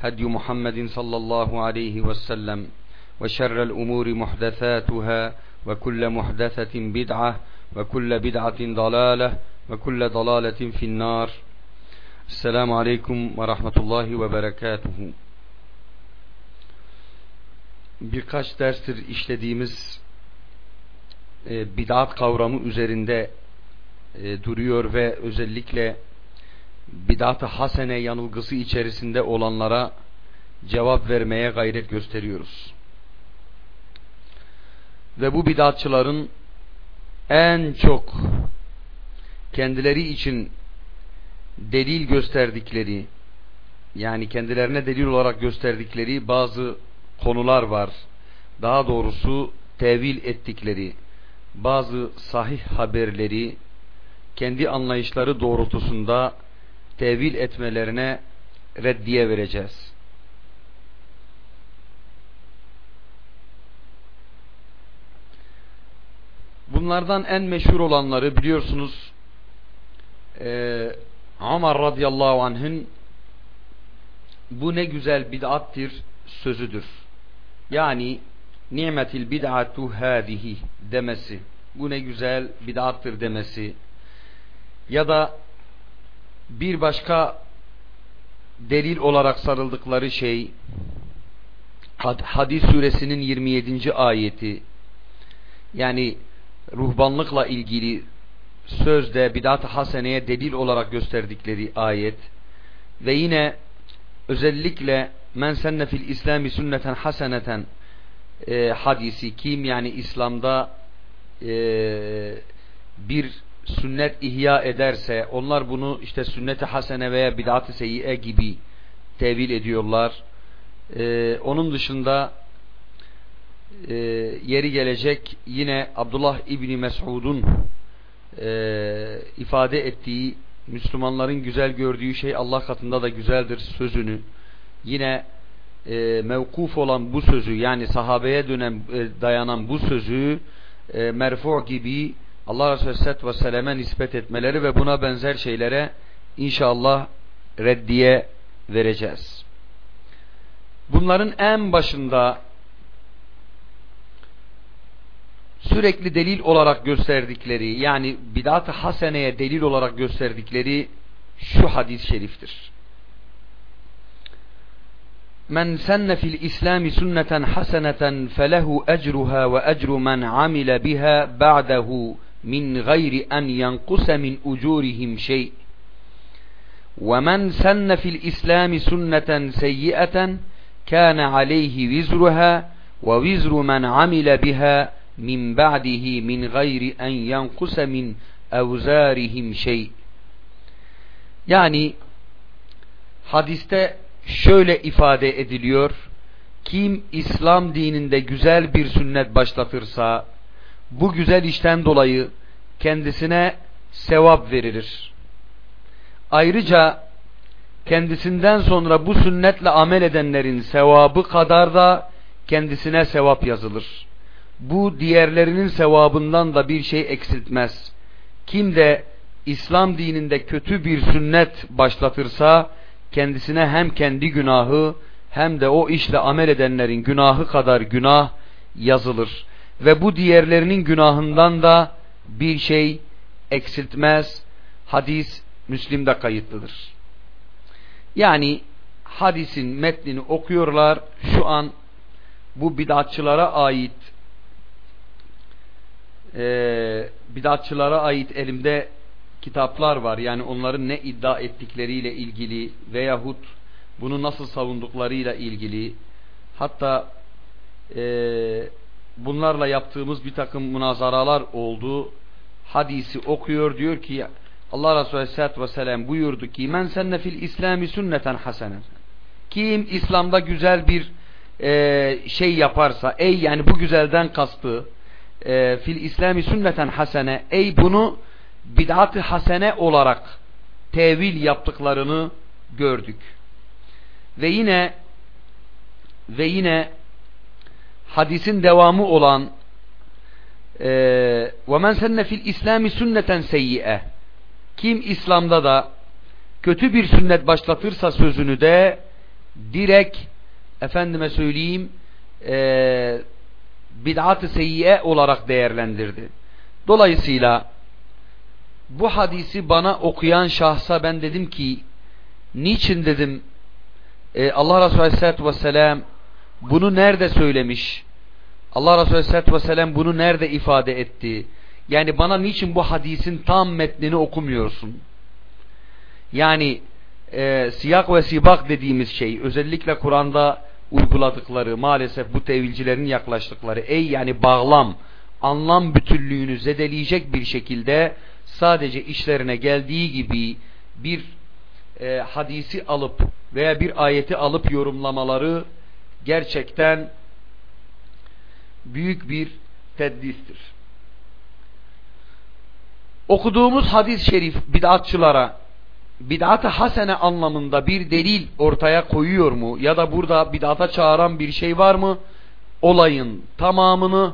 هدي محمد صلى الله عليه وسلم وشر الأمور محدثاتها وكل محدثة بدعة وكل بدعة ضلالة وكل ضلالة في النار السلام عليكم ورحمة الله وبركاته birkaç derstir işlediğimiz e, bid'at kavramı üzerinde e, duruyor ve özellikle bid'at-ı hasene yanılgısı içerisinde olanlara cevap vermeye gayret gösteriyoruz. Ve bu bid'atçıların en çok kendileri için delil gösterdikleri yani kendilerine delil olarak gösterdikleri bazı konular var. Daha doğrusu tevil ettikleri bazı sahih haberleri kendi anlayışları doğrultusunda tevil etmelerine reddiye vereceğiz. Bunlardan en meşhur olanları biliyorsunuz e, Ömer radıyallahu anh'ın bu ne güzel bid'attir sözüdür. Yani nimetil bid'atu hadihi demesi. Bu ne güzel bid'attır demesi. Ya da bir başka delil olarak sarıldıkları şey Hadis suresinin 27. ayeti yani ruhbanlıkla ilgili sözde bidat-ı haseneye delil olarak gösterdikleri ayet ve yine özellikle men senne fil İslami sünneten haseneten e, hadisi kim yani İslam'da e, bir sünnet ihya ederse onlar bunu işte sünnet-i hasene veya bid'at-ı seyyiye gibi tevil ediyorlar. Ee, onun dışında e, yeri gelecek yine Abdullah İbni Mes'ud'un e, ifade ettiği Müslümanların güzel gördüğü şey Allah katında da güzeldir sözünü yine e, mevkuf olan bu sözü yani sahabeye dönen e, dayanan bu sözü e, merfu gibi Allah Resulü Aleyhisselatü Vesselam'e nispet etmeleri ve buna benzer şeylere inşallah reddiye vereceğiz. Bunların en başında sürekli delil olarak gösterdikleri yani bidat-ı haseneye delil olarak gösterdikleri şu hadis-i şeriftir. Men senne fil İslami sünneten haseneten felehu ecruha ve ecru men amile biha ba'dehu min gayri en yankuse min ucurihim şey. ومن سن في الإسلام سنة سيئة كان عليه وزرها ووزر من عمل بها من بعده من غير أن ينقص من أوزارهم şey. Yani hadiste şöyle ifade ediliyor. Kim İslam dininde güzel bir sünnet başlatırsa bu güzel işten dolayı kendisine sevap verilir. Ayrıca kendisinden sonra bu sünnetle amel edenlerin sevabı kadar da kendisine sevap yazılır. Bu diğerlerinin sevabından da bir şey eksiltmez. Kim de İslam dininde kötü bir sünnet başlatırsa kendisine hem kendi günahı hem de o işle amel edenlerin günahı kadar günah yazılır. Ve bu diğerlerinin günahından da bir şey eksiltmez. Hadis Müslim'de kayıtlıdır. Yani hadisin metnini okuyorlar. Şu an bu bidatçılara ait e, bidatçılara ait elimde kitaplar var. Yani onların ne iddia ettikleriyle ilgili veyahut bunu nasıl savunduklarıyla ilgili hatta e, bunlarla yaptığımız bir takım münazaralar oldu. Hadisi okuyor diyor ki Allah Resulü Aleyhisselatü Vesselam buyurdu ki men senne fil İslami sünneten hasenen Kim İslam'da güzel bir e, şey yaparsa, ey yani bu güzelden kastı, e, fil İslami sünneten hasene, ey bunu bid'at-ı hasene olarak tevil yaptıklarını gördük. Ve yine ve yine hadisin devamı olan وَمَنْ سَنَّ fil İslami sünneten seyyi'e kim İslam'da da kötü bir sünnet başlatırsa sözünü de direkt efendime söyleyeyim e, bid'at-ı seyyiye olarak değerlendirdi. Dolayısıyla bu hadisi bana okuyan şahsa ben dedim ki niçin dedim e, Allah Resulü Aleyhisselatü Vesselam bunu nerede söylemiş? Allah Resulü Aleyhisselatü Vesselam bunu nerede ifade etti? Yani bana niçin bu hadisin tam metnini okumuyorsun? Yani e, siyak ve sibak dediğimiz şey özellikle Kur'an'da uyguladıkları maalesef bu tevilcilerin yaklaştıkları ey yani bağlam anlam bütünlüğünü zedeleyecek bir şekilde sadece işlerine geldiği gibi bir e, hadisi alıp veya bir ayeti alıp yorumlamaları gerçekten büyük bir teddistir. Okuduğumuz hadis-i şerif bid'atçılara bid'at-ı hasene anlamında bir delil ortaya koyuyor mu? Ya da burada bid'ata çağıran bir şey var mı? Olayın tamamını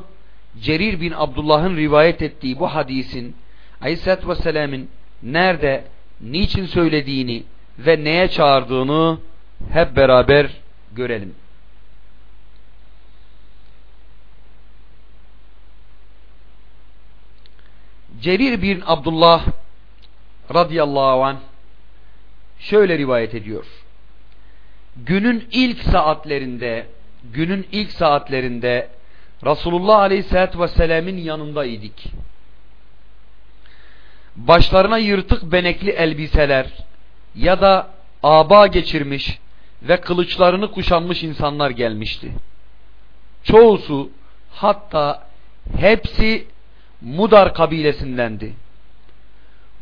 Cerir bin Abdullah'ın rivayet ettiği bu hadisin Aleyhisselatü Vesselam'ın nerede, niçin söylediğini ve neye çağırdığını hep beraber görelim. Cerir bin Abdullah radıyallahu anh şöyle rivayet ediyor. Günün ilk saatlerinde günün ilk saatlerinde Resulullah aleyhissalatü vesselam'ın yanındaydık. Başlarına yırtık benekli elbiseler ya da aba geçirmiş ve kılıçlarını kuşanmış insanlar gelmişti. Çoğusu hatta hepsi Mudar kabilesindendi.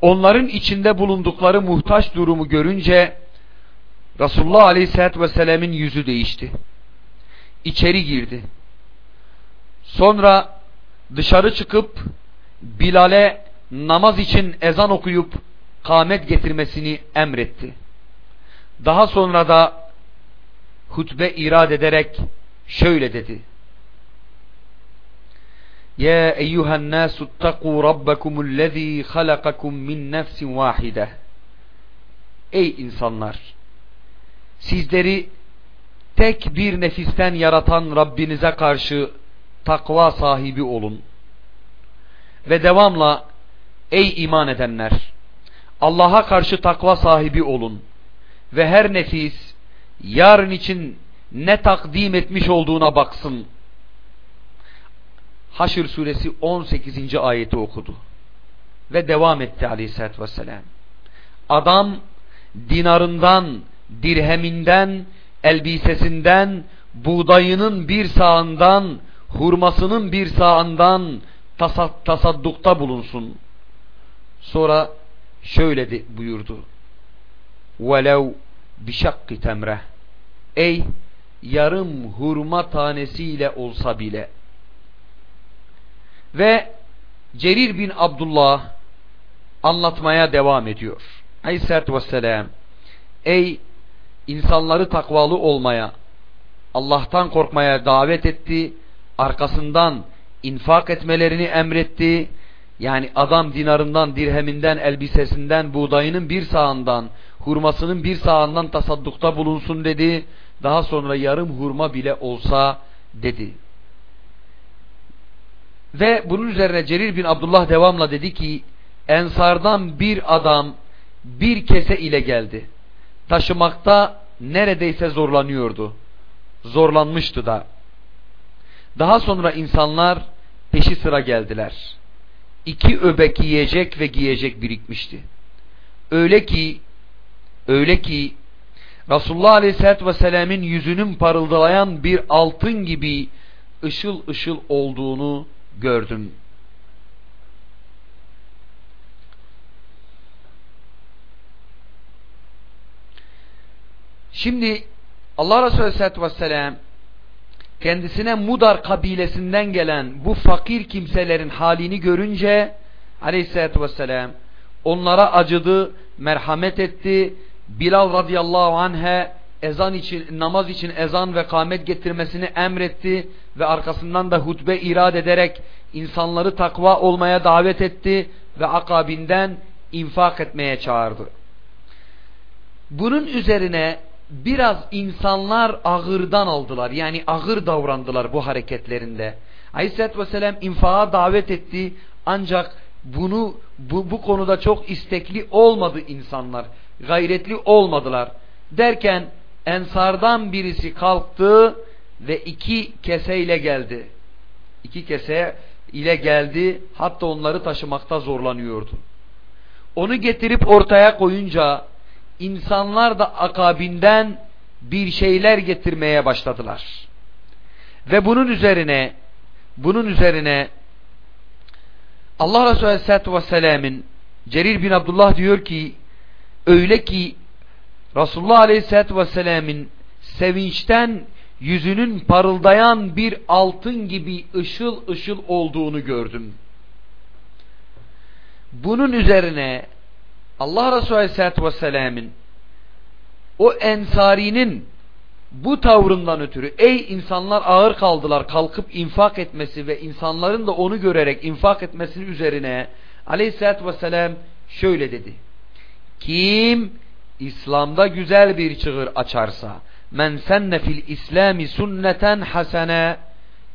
Onların içinde bulundukları muhtaç durumu görünce Resulullah Aleyhisselatü Vesselam'ın yüzü değişti. İçeri girdi. Sonra dışarı çıkıp Bilal'e namaz için ezan okuyup kamet getirmesini emretti. Daha sonra da hutbe irad ederek şöyle dedi. يا أيها الناس اتقوا ربكم الذي خلقكم min nefsin vahide Ey insanlar! Sizleri tek bir nefisten yaratan Rabbinize karşı takva sahibi olun. Ve devamla ey iman edenler! Allah'a karşı takva sahibi olun. Ve her nefis yarın için ne takdim etmiş olduğuna baksın Haşr suresi 18. ayeti okudu. Ve devam etti aleyhissalatü vesselam. Adam dinarından, dirheminden, elbisesinden, buğdayının bir sağından, hurmasının bir sağından tasaddukta bulunsun. Sonra şöyle de buyurdu. وَلَوْ بِشَقِّ تَمْرَهِ Ey yarım hurma tanesiyle olsa bile ve Cerir bin Abdullah anlatmaya devam ediyor. Aleyhisselatü Vesselam Ey insanları takvalı olmaya, Allah'tan korkmaya davet etti, arkasından infak etmelerini emretti. Yani adam dinarından, dirheminden, elbisesinden, buğdayının bir sağından, hurmasının bir sağından tasaddukta bulunsun dedi. Daha sonra yarım hurma bile olsa dedi. Ve bunun üzerine Cerir bin Abdullah devamla dedi ki Ensardan bir adam bir kese ile geldi. Taşımakta neredeyse zorlanıyordu. Zorlanmıştı da. Daha sonra insanlar peşi sıra geldiler. İki öbek yiyecek ve giyecek birikmişti. Öyle ki öyle ki Resulullah Aleyhisselatü Vesselam'ın yüzünün parıldayan bir altın gibi ışıl ışıl olduğunu gördüm. Şimdi Allah Resulü Aleyhisselatü Vesselam kendisine Mudar kabilesinden gelen bu fakir kimselerin halini görünce Aleyhisselatü Vesselam onlara acıdı, merhamet etti. Bilal radıyallahu anh'e ezan için, namaz için ezan ve kâmet getirmesini emretti ve arkasından da hutbe irad ederek insanları takva olmaya davet etti ve akabinden infak etmeye çağırdı. Bunun üzerine biraz insanlar ağırdan aldılar. Yani ağır davrandılar bu hareketlerinde. Aleyhisselatü Vesselam infağa davet etti ancak bunu bu, bu konuda çok istekli olmadı insanlar. Gayretli olmadılar. Derken ensardan birisi kalktı ve iki keseyle geldi. İki kese ile geldi hatta onları taşımakta zorlanıyordu. Onu getirip ortaya koyunca insanlar da akabinden bir şeyler getirmeye başladılar. Ve bunun üzerine bunun üzerine Allah Resulü Aleyhisselatü Vesselam'ın Cerir bin Abdullah diyor ki öyle ki Resulullah Aleyhisselatü Vesselam'ın sevinçten yüzünün parıldayan bir altın gibi ışıl ışıl olduğunu gördüm. Bunun üzerine Allah Resulü Aleyhisselatü Vesselam'ın o ensarinin bu tavrından ötürü ey insanlar ağır kaldılar kalkıp infak etmesi ve insanların da onu görerek infak etmesi üzerine Aleyhisselatü Vesselam şöyle dedi. Kim İslam'da güzel bir çığır açarsa men senne fil İslami sünneten hasene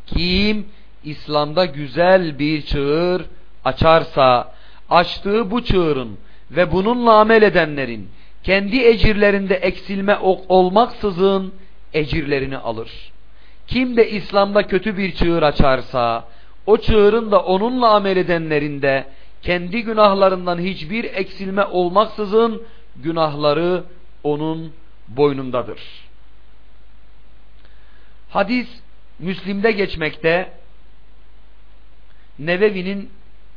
kim İslam'da güzel bir çığır açarsa açtığı bu çığırın ve bununla amel edenlerin kendi ecirlerinde eksilme olmaksızın ecirlerini alır. Kim de İslam'da kötü bir çığır açarsa o çığırın da onunla amel edenlerinde kendi günahlarından hiçbir eksilme olmaksızın günahları onun boynundadır. Hadis Müslim'de geçmekte Nevevi'nin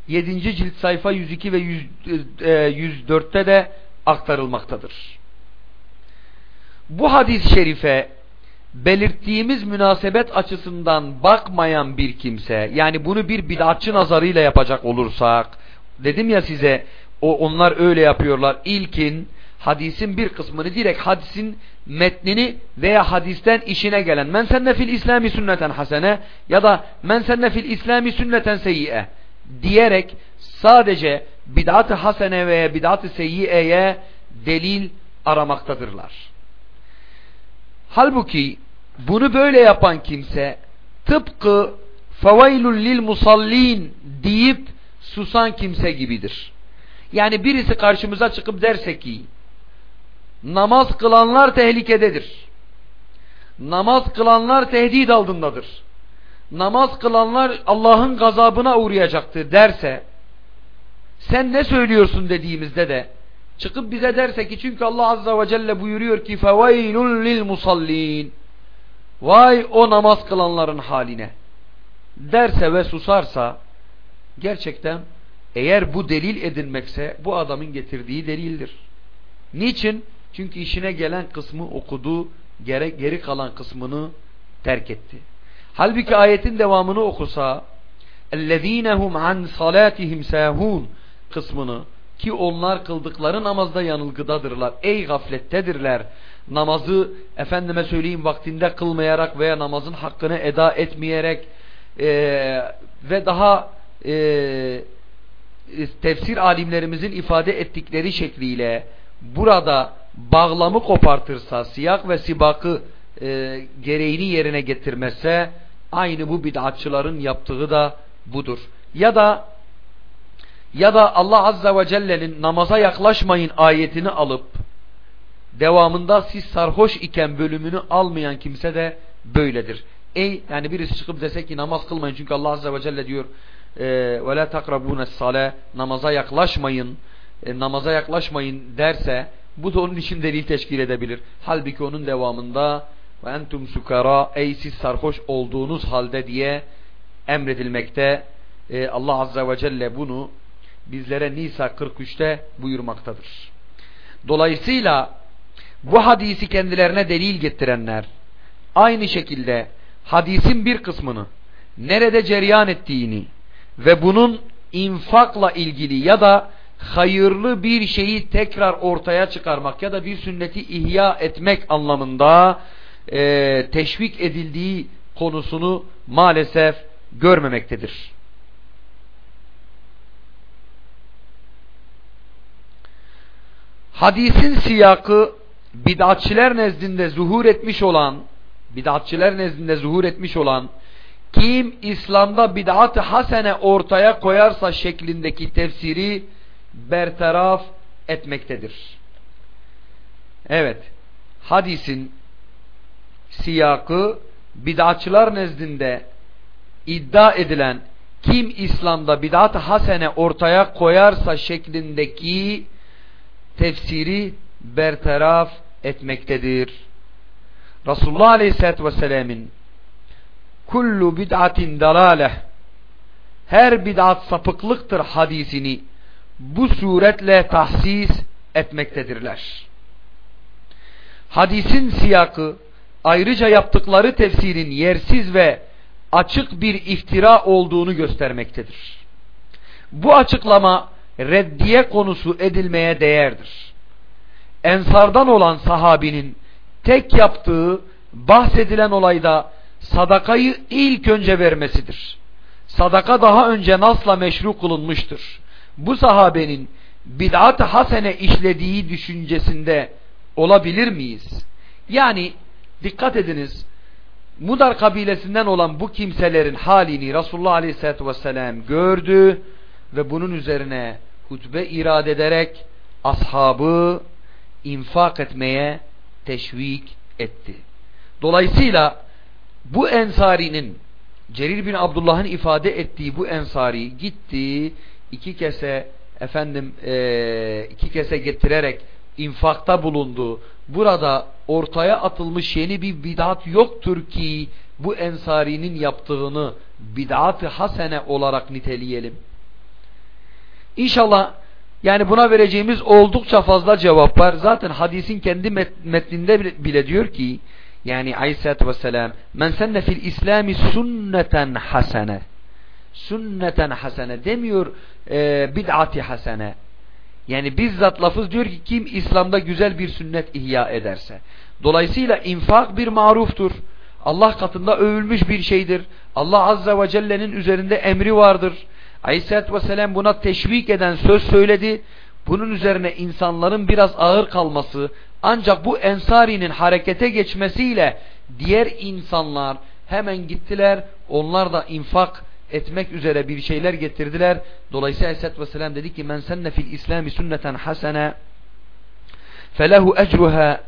7. cilt sayfa 102 ve 100, e, 104'te de aktarılmaktadır. Bu hadis-i şerife belirttiğimiz münasebet açısından bakmayan bir kimse yani bunu bir bid'atçı nazarıyla yapacak olursak dedim ya size o onlar öyle yapıyorlar. İlkin hadisin bir kısmını direkt hadisin metnini veya hadisten işine gelen men senne fil İslami sünneten hasene ya da men senne fil İslami sünneten seyyiye diyerek sadece bid'at-ı hasene veya bid'at-ı seyyiyeye delil aramaktadırlar. Halbuki bunu böyle yapan kimse tıpkı fevailul lil musallin deyip susan kimse gibidir. Yani birisi karşımıza çıkıp derse ki namaz kılanlar tehlikededir. Namaz kılanlar tehdit altındadır. Namaz kılanlar Allah'ın gazabına uğrayacaktır derse sen ne söylüyorsun dediğimizde de çıkıp bize derse ki çünkü Allah Azza ve Celle buyuruyor ki fevailun lil musallin vay o namaz kılanların haline derse ve susarsa gerçekten eğer bu delil edinmekse bu adamın getirdiği delildir. Niçin? Çünkü işine gelen kısmı okudu, geri, geri kalan kısmını terk etti. Halbuki ayetin devamını okusa اَلَّذ۪ينَ هُمْ عَنْ صَلَاتِهِمْ سَاهُونَ kısmını ki onlar kıldıkları namazda yanılgıdadırlar. Ey gaflettedirler. Namazı efendime söyleyeyim vaktinde kılmayarak veya namazın hakkını eda etmeyerek e, ve daha e, tefsir alimlerimizin ifade ettikleri şekliyle burada bağlamı kopartırsa, siyah ve sibakı e, gereğini yerine getirmezse aynı bu bid'atçıların yaptığı da budur. Ya da ya da Allah Azza ve Celle'nin namaza yaklaşmayın ayetini alıp devamında siz sarhoş iken bölümünü almayan kimse de böyledir. Ey yani birisi çıkıp dese ki namaz kılmayın çünkü Allah Azze ve Celle diyor la takrabune sale namaza yaklaşmayın e, namaza yaklaşmayın derse bu da onun için delil teşkil edebilir. Halbuki onun devamında ve entum sukara ey siz sarhoş olduğunuz halde diye emredilmekte. E, Allah Azze ve Celle bunu bizlere Nisa 43'te buyurmaktadır. Dolayısıyla bu hadisi kendilerine delil getirenler aynı şekilde hadisin bir kısmını nerede cereyan ettiğini ve bunun infakla ilgili ya da hayırlı bir şeyi tekrar ortaya çıkarmak ya da bir sünneti ihya etmek anlamında e, teşvik edildiği konusunu maalesef görmemektedir. Hadisin siyakı bid'atçiler nezdinde zuhur etmiş olan bid'atçiler nezdinde zuhur etmiş olan kim İslam'da bid'at-ı hasene ortaya koyarsa şeklindeki tefsiri bertaraf etmektedir. Evet, hadisin siyakı bid'atçılar nezdinde iddia edilen kim İslam'da bid'at-ı hasene ortaya koyarsa şeklindeki tefsiri bertaraf etmektedir. Resulullah Aleyhisselatü Vesselam'ın kullu bid'atin dalaleh her bid'at sapıklıktır hadisini bu suretle tahsis etmektedirler. Hadisin siyakı ayrıca yaptıkları tefsirin yersiz ve açık bir iftira olduğunu göstermektedir. Bu açıklama reddiye konusu edilmeye değerdir. Ensardan olan sahabinin tek yaptığı bahsedilen olayda sadakayı ilk önce vermesidir. Sadaka daha önce nasla meşru kılınmıştır. Bu sahabenin bid'at-ı hasene işlediği düşüncesinde olabilir miyiz? Yani dikkat ediniz Mudar kabilesinden olan bu kimselerin halini Resulullah Aleyhisselatü Vesselam gördü ve bunun üzerine hutbe irade ederek ashabı infak etmeye teşvik etti. Dolayısıyla bu ensarinin Cerir bin Abdullah'ın ifade ettiği bu ensari gitti iki kese efendim e, iki kese getirerek infakta bulundu. Burada ortaya atılmış yeni bir bidat yoktur ki bu ensarinin yaptığını bidat-ı hasene olarak niteleyelim. İnşallah yani buna vereceğimiz oldukça fazla cevap var. Zaten hadisin kendi metninde bile diyor ki yani aleyhissalatü vesselam men senne fil islami sünneten hasene sünneten hasene demiyor e, bid'ati hasene. Yani bizzat lafız diyor ki kim İslam'da güzel bir sünnet ihya ederse. Dolayısıyla infak bir maruftur. Allah katında övülmüş bir şeydir. Allah azze ve celle'nin üzerinde emri vardır. Aleyhissalatü vesselam buna teşvik eden söz söyledi. Bunun üzerine insanların biraz ağır kalması ancak bu ensarinin harekete geçmesiyle diğer insanlar hemen gittiler. Onlar da infak etmek üzere bir şeyler getirdiler. Dolayısıyla Aleyhisselatü Vesselam dedi ki men senne fil İslami sünneten hasene felehu ecruha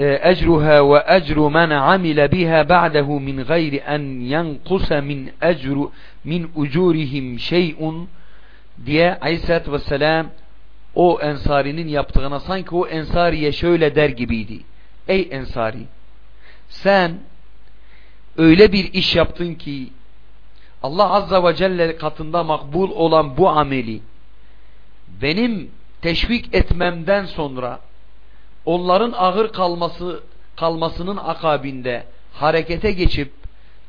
ecruha ve ecru men amile biha ba'dehu min gayri en yankusa min ecru min ucurihim şey'un diye Aleyhisselatü Vesselam o ensarinin yaptığına sanki o ensariye şöyle der gibiydi. Ey ensari sen öyle bir iş yaptın ki Allah Azza ve Celle katında makbul olan bu ameli benim teşvik etmemden sonra onların ağır kalması kalmasının akabinde harekete geçip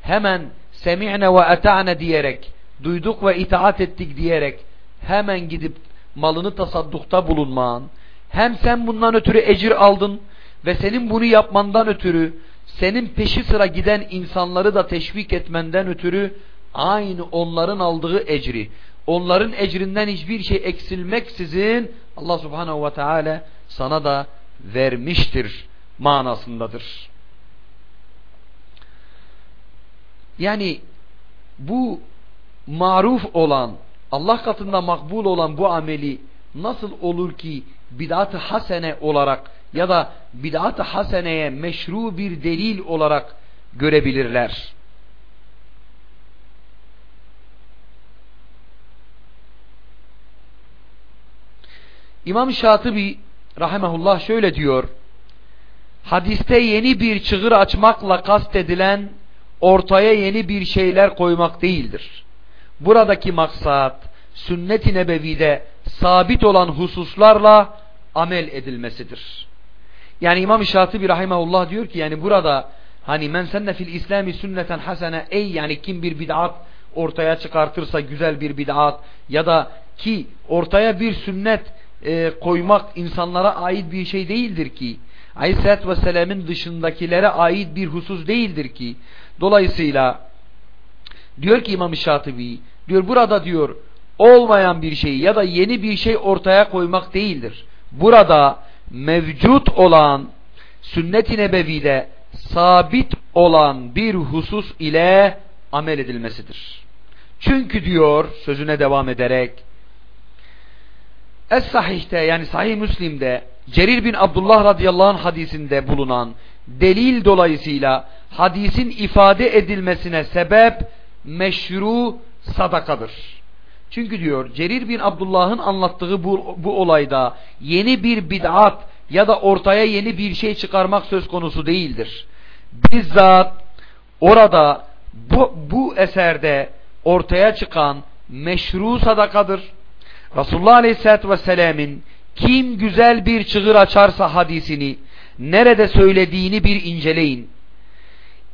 hemen semi'ne ve eta'ne diyerek duyduk ve itaat ettik diyerek hemen gidip malını tasaddukta bulunman, hem sen bundan ötürü ecir aldın ve senin bunu yapmandan ötürü senin peşi sıra giden insanları da teşvik etmenden ötürü aynı onların aldığı ecri, onların ecrinden hiçbir şey eksilmeksizin Allah subhanehu ve teala sana da vermiştir manasındadır. Yani bu maruf olan Allah katında makbul olan bu ameli nasıl olur ki bid'at-ı hasene olarak ya da bid'at-ı haseneye meşru bir delil olarak görebilirler? İmam Şatibi rahimehullah şöyle diyor. Hadiste yeni bir çığır açmakla kastedilen ortaya yeni bir şeyler koymak değildir. Buradaki maksat sünnet-i nebevide sabit olan hususlarla amel edilmesidir. Yani İmam Şatibi rahimahullah diyor ki yani burada hani men senne fil İslami sünneten hasene ey yani kim bir bid'at ortaya çıkartırsa güzel bir bid'at ya da ki ortaya bir sünnet e, koymak insanlara ait bir şey değildir ki. Aleyhisselatü Vesselam'ın dışındakilere ait bir husus değildir ki. Dolayısıyla diyor ki İmam Şatibi diyor burada diyor olmayan bir şey ya da yeni bir şey ortaya koymak değildir. Burada mevcut olan sünnet-i nebevide sabit olan bir husus ile amel edilmesidir. Çünkü diyor sözüne devam ederek Es-Sahih'te yani Sahih Müslim'de Cerir bin Abdullah radıyallahu anh hadisinde bulunan delil dolayısıyla hadisin ifade edilmesine sebep meşru sadakadır. Çünkü diyor Cerir bin Abdullah'ın anlattığı bu, bu olayda yeni bir bid'at ya da ortaya yeni bir şey çıkarmak söz konusu değildir. Bizzat orada bu, bu eserde ortaya çıkan meşru sadakadır. Resulullah Aleyhisselatü Vesselam'ın kim güzel bir çığır açarsa hadisini nerede söylediğini bir inceleyin.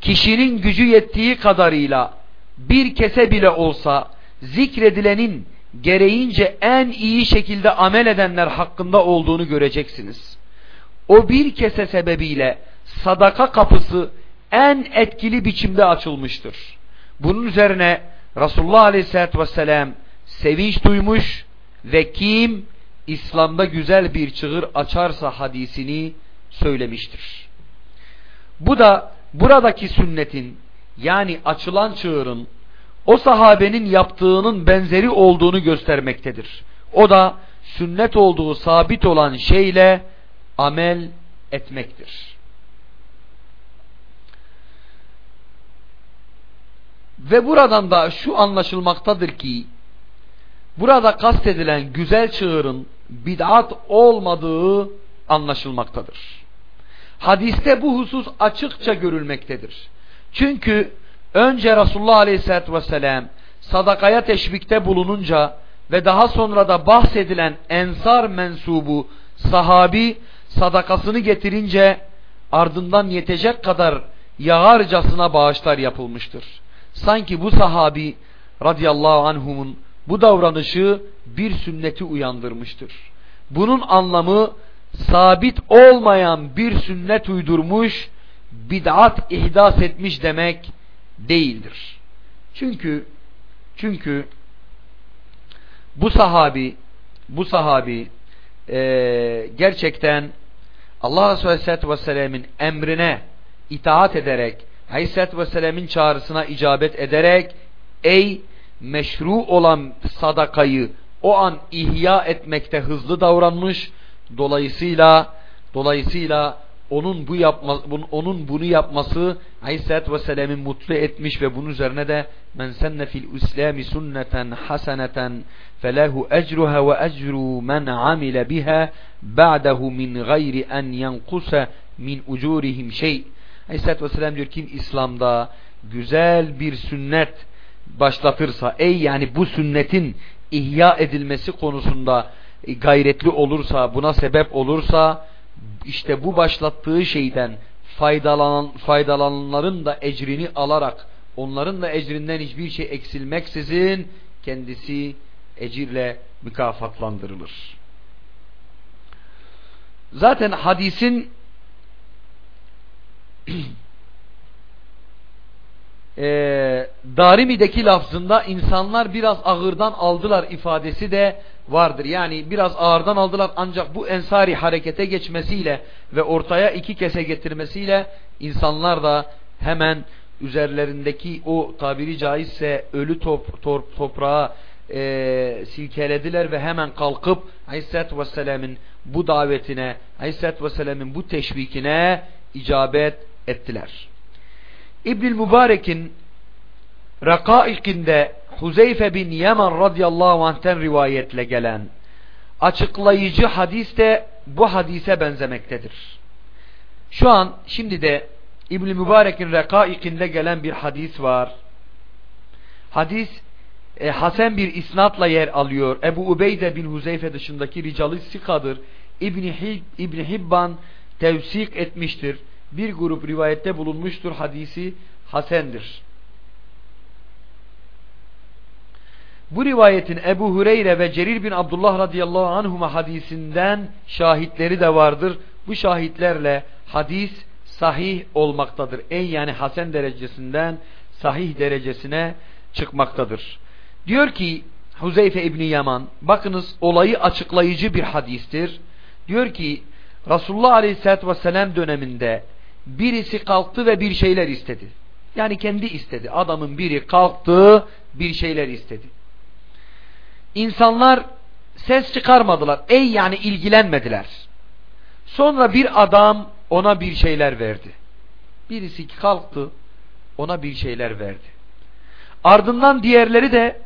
Kişinin gücü yettiği kadarıyla bir kese bile olsa zikredilenin gereğince en iyi şekilde amel edenler hakkında olduğunu göreceksiniz. O bir kese sebebiyle sadaka kapısı en etkili biçimde açılmıştır. Bunun üzerine Resulullah Aleyhisselatü Vesselam sevinç duymuş ve kim İslam'da güzel bir çığır açarsa hadisini söylemiştir. Bu da buradaki sünnetin yani açılan çığırın o sahabenin yaptığının benzeri olduğunu göstermektedir. O da sünnet olduğu sabit olan şeyle amel etmektir. Ve buradan da şu anlaşılmaktadır ki burada kastedilen güzel çığırın bid'at olmadığı anlaşılmaktadır. Hadiste bu husus açıkça görülmektedir. Çünkü önce Resulullah Aleyhisselatü Vesselam sadakaya teşvikte bulununca ve daha sonra da bahsedilen ensar mensubu sahabi sadakasını getirince ardından yetecek kadar yağarcasına bağışlar yapılmıştır. Sanki bu sahabi radıyallahu anhumun bu davranışı bir sünneti uyandırmıştır. Bunun anlamı sabit olmayan bir sünnet uydurmuş, bid'at ihdas etmiş demek değildir. Çünkü çünkü bu sahabi bu sahabi e, gerçekten Allah Resulü Aleyhisselatü Vesselam'ın emrine itaat ederek Aleyhisselatü Vesselam'ın çağrısına icabet ederek ey meşru olan sadakayı o an ihya etmekte hızlı davranmış dolayısıyla dolayısıyla onun bu yapma, onun bunu yapması Aleyhisselatü Vesselam'ı mutlu etmiş ve bunun üzerine de men senne fil islami sünneten haseneten felehu ecruha ve ecru men amile biha ba'dahu min gayri en yenkusa min ucurihim şey. Aleyhisselatü Vesselam diyor kim İslam'da güzel bir sünnet başlatırsa ey yani bu sünnetin ihya edilmesi konusunda gayretli olursa buna sebep olursa işte bu başlattığı şeyden faydalanan, faydalananların da ecrini alarak onların da ecrinden hiçbir şey eksilmeksizin kendisi ecirle mükafatlandırılır. Zaten hadisin e, Darimi'deki lafzında insanlar biraz ağırdan aldılar ifadesi de vardır. Yani biraz ağırdan aldılar ancak bu ensari harekete geçmesiyle ve ortaya iki kese getirmesiyle insanlar da hemen üzerlerindeki o tabiri caizse ölü top, top, toprağa e, silkelediler ve hemen kalkıp Aleyhisselatü Vesselam'ın bu davetine, Aleyhisselatü Vesselam'ın bu teşvikine icabet ettiler. İbnül Mübarek'in Rakaik'inde Huzeyfe bin Yemen radıyallahu anh'ten rivayetle gelen açıklayıcı hadis de bu hadise benzemektedir. Şu an şimdi de İbn-i Mübarek'in Rekaik'inde gelen bir hadis var. Hadis e, Hasan bir isnatla yer alıyor. Ebu Ubeyde bin Huzeyfe dışındaki ricalı sikadır. İbn-i Hib, İbn Hibban tevsik etmiştir. Bir grup rivayette bulunmuştur. Hadisi hasendir. Bu rivayetin Ebu Hureyre ve Cerir bin Abdullah radıyallahu anhuma hadisinden şahitleri de vardır. Bu şahitlerle hadis sahih olmaktadır. En yani hasen derecesinden sahih derecesine çıkmaktadır. Diyor ki Huzeyfe İbni Yaman bakınız olayı açıklayıcı bir hadistir. Diyor ki Resulullah Aleyhisselatü Vesselam döneminde birisi kalktı ve bir şeyler istedi. Yani kendi istedi. Adamın biri kalktı bir şeyler istedi. İnsanlar ses çıkarmadılar. Ey yani ilgilenmediler. Sonra bir adam ona bir şeyler verdi. Birisi kalktı ona bir şeyler verdi. Ardından diğerleri de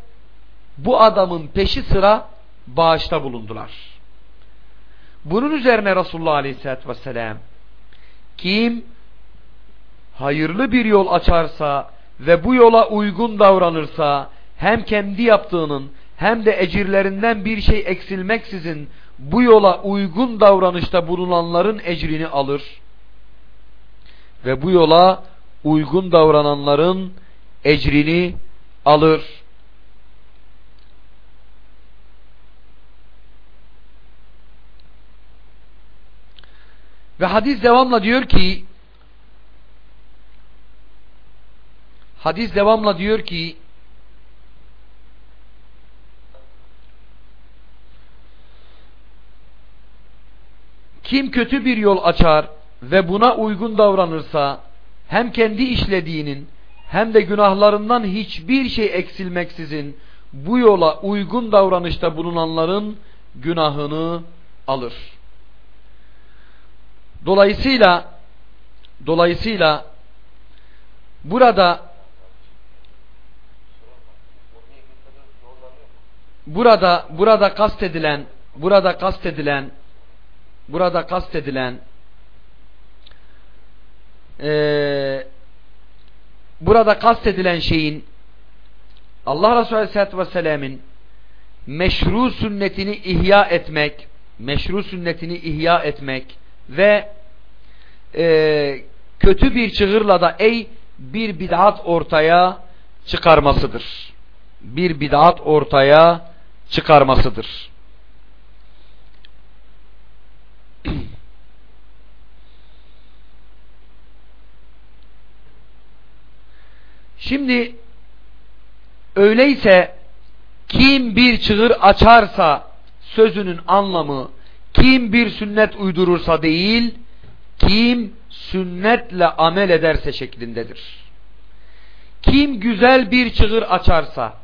bu adamın peşi sıra bağışta bulundular. Bunun üzerine Resulullah Aleyhisselatü Vesselam kim hayırlı bir yol açarsa ve bu yola uygun davranırsa hem kendi yaptığının hem de ecirlerinden bir şey eksilmeksizin bu yola uygun davranışta bulunanların ecrini alır. Ve bu yola uygun davrananların ecrini alır. Ve hadis devamla diyor ki hadis devamla diyor ki Kim kötü bir yol açar ve buna uygun davranırsa hem kendi işlediğinin hem de günahlarından hiçbir şey eksilmeksizin bu yola uygun davranışta bulunanların günahını alır. Dolayısıyla dolayısıyla burada burada burada kastedilen burada kastedilen burada kastedilen e, burada kastedilen şeyin Allah Resulü Aleyhisselatü Vesselam'ın meşru sünnetini ihya etmek meşru sünnetini ihya etmek ve e, kötü bir çığırla da ey bir bid'at ortaya çıkarmasıdır. Bir bid'at ortaya çıkarmasıdır. Şimdi öyleyse kim bir çığır açarsa sözünün anlamı kim bir sünnet uydurursa değil kim sünnetle amel ederse şeklindedir. Kim güzel bir çığır açarsa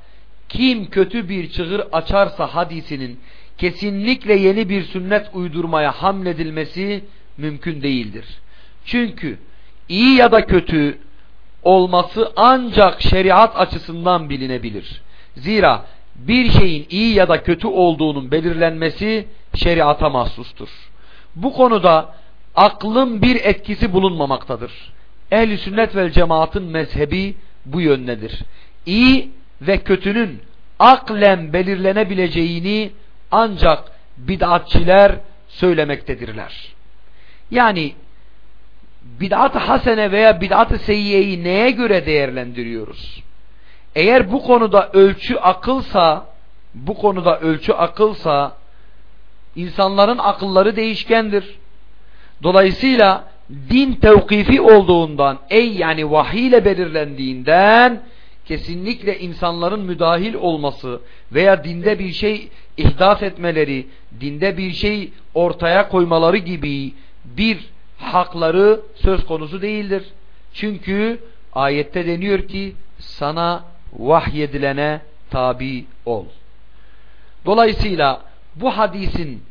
kim kötü bir çığır açarsa hadisinin kesinlikle yeni bir sünnet uydurmaya hamledilmesi mümkün değildir. Çünkü iyi ya da kötü olması ancak şeriat açısından bilinebilir. Zira bir şeyin iyi ya da kötü olduğunun belirlenmesi şeriata mahsustur. Bu konuda aklın bir etkisi bulunmamaktadır. Ehli sünnet vel cemaatın mezhebi bu yöndedir. İyi ve kötünün aklen belirlenebileceğini ancak bid'atçiler söylemektedirler. Yani bid'at-ı hasene veya bid'at-ı seyyiyeyi neye göre değerlendiriyoruz? Eğer bu konuda ölçü akılsa, bu konuda ölçü akılsa, insanların akılları değişkendir. Dolayısıyla din tevkifi olduğundan, ey yani vahiy ile belirlendiğinden, kesinlikle insanların müdahil olması veya dinde bir şey ihdas etmeleri, dinde bir şey ortaya koymaları gibi bir hakları söz konusu değildir. Çünkü ayette deniyor ki sana vahyedilene tabi ol. Dolayısıyla bu hadisin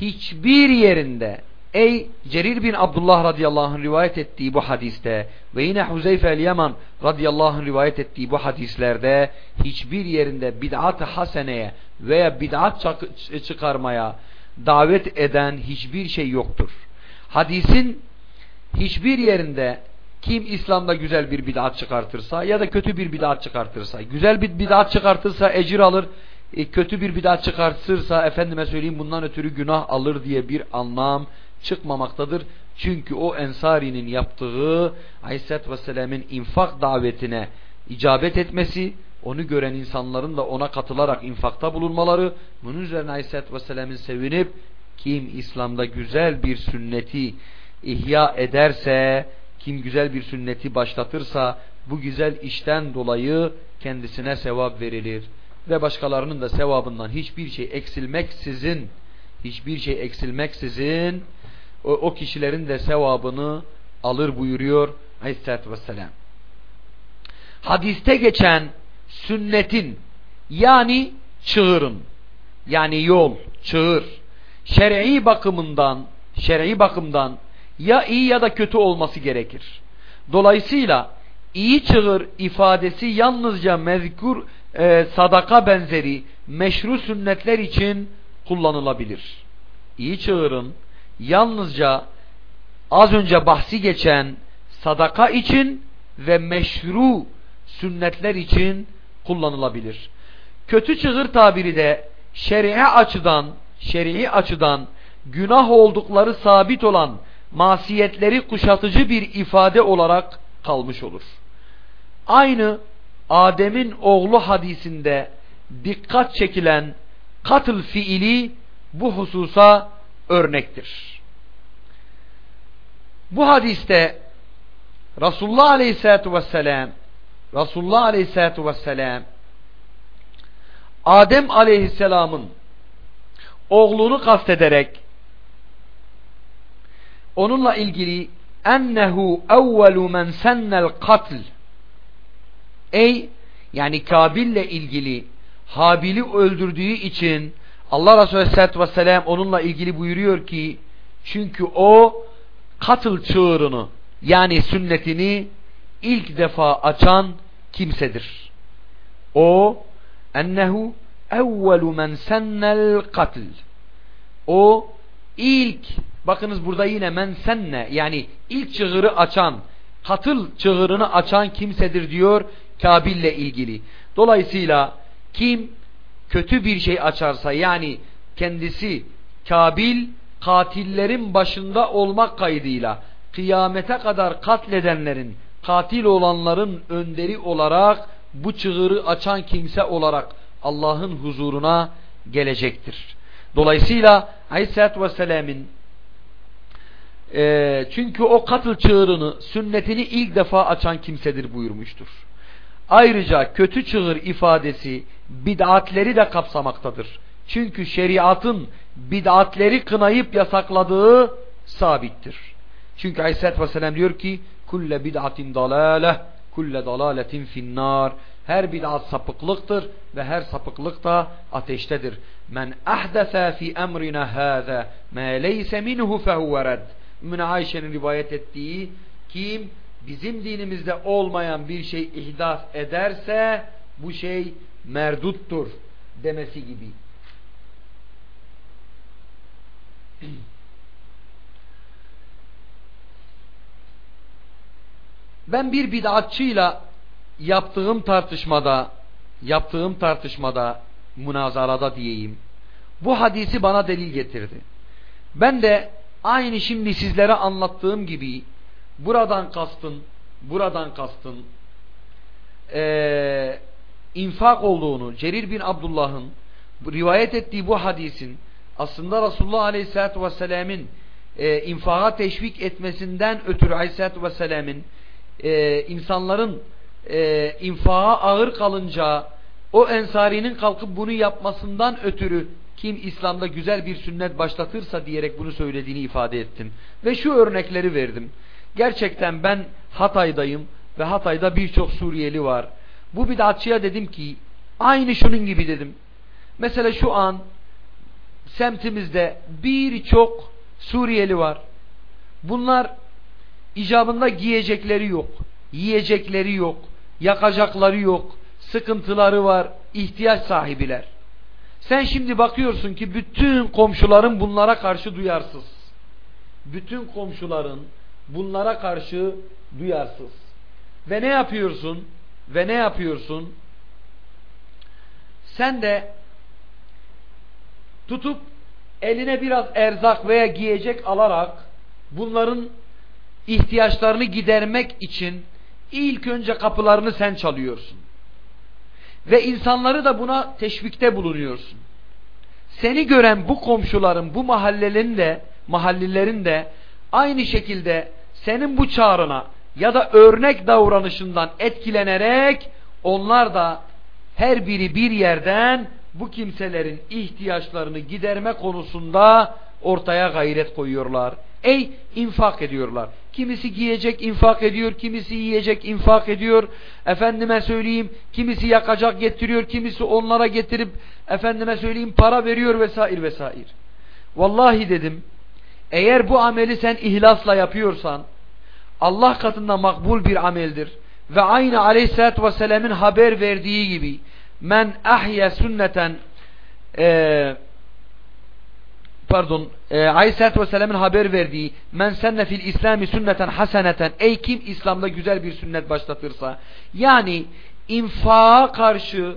hiçbir yerinde ey Cerir bin Abdullah radıyallahu anh rivayet ettiği bu hadiste ve yine Huzeyfe el-Yaman radıyallahu anh rivayet ettiği bu hadislerde hiçbir yerinde bid'at-ı haseneye veya bid'at çıkarmaya davet eden hiçbir şey yoktur. Hadisin hiçbir yerinde kim İslam'da güzel bir bid'at çıkartırsa ya da kötü bir bid'at çıkartırsa, güzel bir bid'at çıkartırsa ecir alır, e, kötü bir bid'at çıkartırsa efendime söyleyeyim bundan ötürü günah alır diye bir anlam çıkmamaktadır. Çünkü o ensarinin yaptığı Aleyhisselatü Vesselam'ın infak davetine icabet etmesi, onu gören insanların da ona katılarak infakta bulunmaları, bunun üzerine Aleyhisselatü Vesselam'ın sevinip, kim İslam'da güzel bir sünneti ihya ederse, kim güzel bir sünneti başlatırsa, bu güzel işten dolayı kendisine sevap verilir. Ve başkalarının da sevabından hiçbir şey eksilmeksizin, hiçbir şey eksilmeksizin, o, o kişilerin de sevabını alır buyuruyor Aleyhisselatü Vesselam. Hadiste geçen sünnetin yani çığırın yani yol, çığır şer'i bakımından şer'i bakımdan ya iyi ya da kötü olması gerekir. Dolayısıyla iyi çığır ifadesi yalnızca mezkur e, sadaka benzeri meşru sünnetler için kullanılabilir. İyi çığırın yalnızca az önce bahsi geçen sadaka için ve meşru sünnetler için kullanılabilir. Kötü çığır tabiri de şer'i açıdan şer'i açıdan günah oldukları sabit olan masiyetleri kuşatıcı bir ifade olarak kalmış olur. Aynı Adem'in oğlu hadisinde dikkat çekilen katıl fiili bu hususa örnektir. Bu hadiste Resulullah Aleyhisselatü Vesselam Resulullah Aleyhisselatü Vesselam Adem Aleyhisselam'ın oğlunu kastederek onunla ilgili ennehu evvelu men sennel katl ey yani Kabil'le ilgili Habil'i öldürdüğü için Allah Resulü Aleyhisselatü Vesselam onunla ilgili buyuruyor ki çünkü o katıl çığırını yani sünnetini ilk defa açan kimsedir. O ennehu evvelu men sennel katl o ilk bakınız burada yine men senne yani ilk çığırı açan katıl çığırını açan kimsedir diyor Kabil'le ilgili. Dolayısıyla kim kötü bir şey açarsa yani kendisi Kabil katillerin başında olmak kaydıyla kıyamete kadar katledenlerin katil olanların önderi olarak bu çığırı açan kimse olarak Allah'ın huzuruna gelecektir. Dolayısıyla Aleyhisselatü Vesselam'ın e, çünkü o katıl çığırını, sünnetini ilk defa açan kimsedir buyurmuştur. Ayrıca kötü çığır ifadesi bid'atleri de kapsamaktadır. Çünkü şeriatın bid'atleri kınayıp yasakladığı sabittir. Çünkü Aleyhisselatü Vesselam diyor ki kulle bid'atin dalale kulle dalaletin finnar her bid'at sapıklıktır ve her sapıklık da ateştedir. Men ahdese fi emrina hâze ma leyse minhu fehuve red. Ümmüne Ayşe'nin rivayet ettiği kim bizim dinimizde olmayan bir şey ihdas ederse bu şey merduttur demesi gibi. Ben bir bid'atçıyla yaptığım tartışmada yaptığım tartışmada münazarada diyeyim bu hadisi bana delil getirdi. Ben de aynı şimdi sizlere anlattığım gibi buradan kastın buradan kastın e, infak olduğunu Cerir bin Abdullah'ın rivayet ettiği bu hadisin aslında Resulullah Aleyhisselatü Vesselam'ın e, infaka teşvik etmesinden ötürü Aleyhisselatü Vesselam'ın e, insanların e, infağa ağır kalınca o ensarinin kalkıp bunu yapmasından ötürü kim İslam'da güzel bir sünnet başlatırsa diyerek bunu söylediğini ifade ettim. Ve şu örnekleri verdim. Gerçekten ben Hatay'dayım ve Hatay'da birçok Suriyeli var. Bu bidatçıya dedim ki aynı şunun gibi dedim. Mesela şu an semtimizde birçok Suriyeli var. Bunlar icabında giyecekleri yok, yiyecekleri yok, yakacakları yok, sıkıntıları var, ihtiyaç sahibiler. Sen şimdi bakıyorsun ki bütün komşuların bunlara karşı duyarsız. Bütün komşuların bunlara karşı duyarsız. Ve ne yapıyorsun? Ve ne yapıyorsun? Sen de tutup eline biraz erzak veya giyecek alarak bunların ihtiyaçlarını gidermek için ilk önce kapılarını sen çalıyorsun. Ve insanları da buna teşvikte bulunuyorsun. Seni gören bu komşuların, bu mahallelerin de, mahallilerin de aynı şekilde senin bu çağrına ya da örnek davranışından etkilenerek onlar da her biri bir yerden bu kimselerin ihtiyaçlarını giderme konusunda ortaya gayret koyuyorlar. Ey infak ediyorlar. Kimisi giyecek infak ediyor, kimisi yiyecek infak ediyor. Efendime söyleyeyim, kimisi yakacak getiriyor, kimisi onlara getirip efendime söyleyeyim para veriyor vesaire vesaire. Vallahi dedim, eğer bu ameli sen ihlasla yapıyorsan, Allah katında makbul bir ameldir. Ve aynı aleyhissalatü vesselam'ın haber verdiği gibi, men ahye sünneten eee pardon e, Aleyhisselatü Vesselam'ın haber verdiği men senne fil İslami sünneten haseneten. Ey kim İslam'da güzel bir sünnet başlatırsa. Yani infağa karşı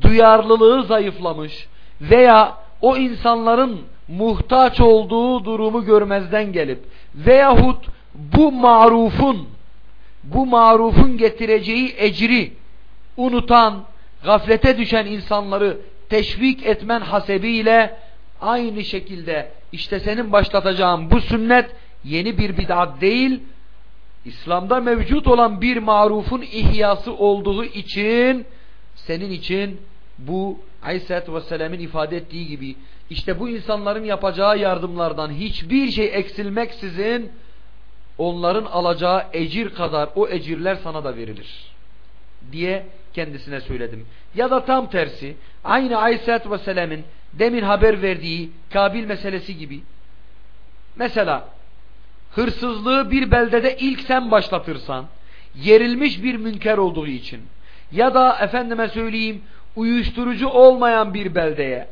duyarlılığı zayıflamış veya o insanların muhtaç olduğu durumu görmezden gelip veyahut bu marufun bu marufun getireceği ecri unutan, gaflete düşen insanları teşvik etmen hasebiyle Aynı şekilde işte senin başlatacağın bu sünnet yeni bir bid'at değil, İslam'da mevcut olan bir marufun ihyası olduğu için senin için bu Aleyhisselatü Vesselam'ın ifade ettiği gibi işte bu insanların yapacağı yardımlardan hiçbir şey eksilmeksizin onların alacağı ecir kadar o ecirler sana da verilir diye kendisine söyledim. Ya da tam tersi aynı Aleyhisselatü Vesselam'ın demin haber verdiği Kabil meselesi gibi. Mesela hırsızlığı bir beldede ilk sen başlatırsan yerilmiş bir münker olduğu için ya da efendime söyleyeyim uyuşturucu olmayan bir beldeye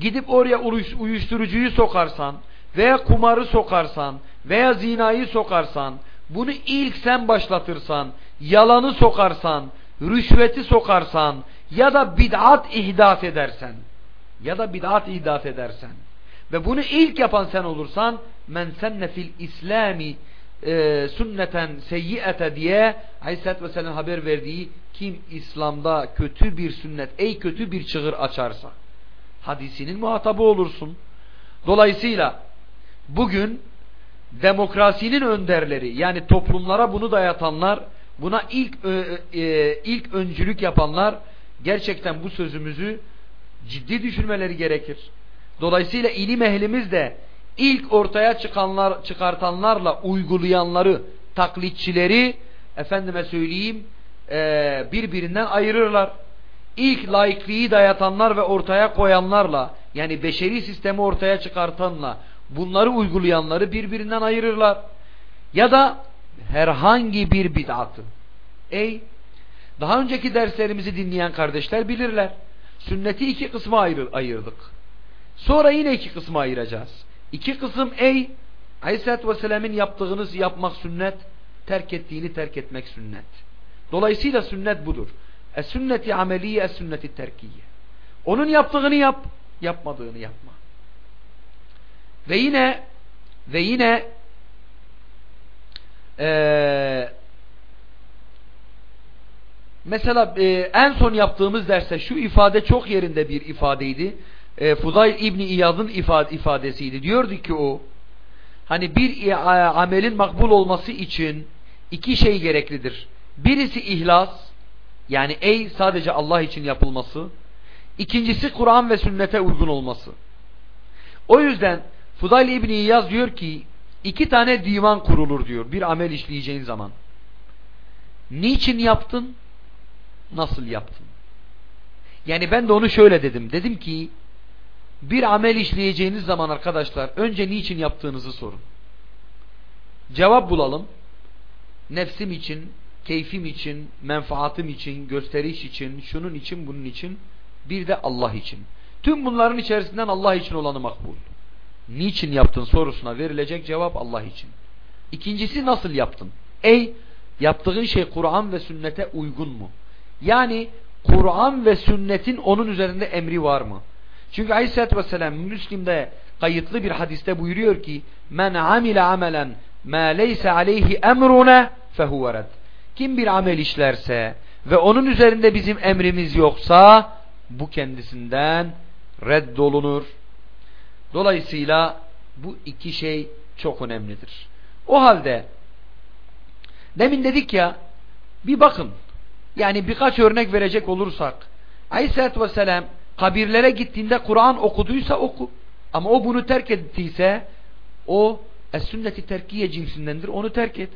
gidip oraya uyuşturucuyu sokarsan veya kumarı sokarsan veya zinayı sokarsan bunu ilk sen başlatırsan yalanı sokarsan rüşveti sokarsan ya da bid'at ihdas edersen ya da bid'at idat edersen ve bunu ilk yapan sen olursan men senne fil islami e, sünneten seyyiete diye Aleyhisselatü Vesselam haber verdiği kim İslam'da kötü bir sünnet ey kötü bir çığır açarsa hadisinin muhatabı olursun. Dolayısıyla bugün demokrasinin önderleri yani toplumlara bunu dayatanlar buna ilk e, e, ilk öncülük yapanlar gerçekten bu sözümüzü ciddi düşünmeleri gerekir. Dolayısıyla ilim ehlimiz de ilk ortaya çıkanlar, çıkartanlarla uygulayanları, taklitçileri efendime söyleyeyim e, birbirinden ayırırlar. İlk laikliği dayatanlar ve ortaya koyanlarla yani beşeri sistemi ortaya çıkartanla bunları uygulayanları birbirinden ayırırlar. Ya da herhangi bir bid'atı. Ey daha önceki derslerimizi dinleyen kardeşler bilirler. Sünneti iki kısma ayır, ayırdık. Sonra yine iki kısma ayıracağız. İki kısım ey Aleyhisselatü Vesselam'ın yaptığınız yapmak sünnet, terk ettiğini terk etmek sünnet. Dolayısıyla sünnet budur. Es sünneti ameliye, es sünneti terkiye. Onun yaptığını yap, yapmadığını yapma. Ve yine ve yine ee, Mesela e, en son yaptığımız derste şu ifade çok yerinde bir ifadeydi. E, Fudayl İbni İyad'ın ifade, ifadesiydi. Diyordu ki o hani bir e, amelin makbul olması için iki şey gereklidir. Birisi ihlas yani ey sadece Allah için yapılması. İkincisi Kur'an ve sünnete uygun olması. O yüzden Fudayl İbni İyaz diyor ki iki tane divan kurulur diyor bir amel işleyeceğin zaman. Niçin yaptın? Nasıl yaptın? Yani ben de onu şöyle dedim. Dedim ki bir amel işleyeceğiniz zaman arkadaşlar önce niçin yaptığınızı sorun. Cevap bulalım. Nefsim için, keyfim için, menfaatim için, gösteriş için, şunun için, bunun için, bir de Allah için. Tüm bunların içerisinden Allah için olanı makbul. Niçin yaptın sorusuna verilecek cevap Allah için. İkincisi nasıl yaptın? Ey yaptığın şey Kur'an ve sünnete uygun mu? Yani Kur'an ve sünnetin onun üzerinde emri var mı? Çünkü Aleyhisselatü Vesselam Müslim'de kayıtlı bir hadiste buyuruyor ki men amile amelen ma leysa aleyhi emruna fehuve red. Kim bir amel işlerse ve onun üzerinde bizim emrimiz yoksa bu kendisinden reddolunur. Dolayısıyla bu iki şey çok önemlidir. O halde demin dedik ya bir bakın yani birkaç örnek verecek olursak Aleyhisselatü Vesselam kabirlere gittiğinde Kur'an okuduysa oku. Ama o bunu terk ettiyse o es-sünneti terkiye cinsindendir. Onu terk et.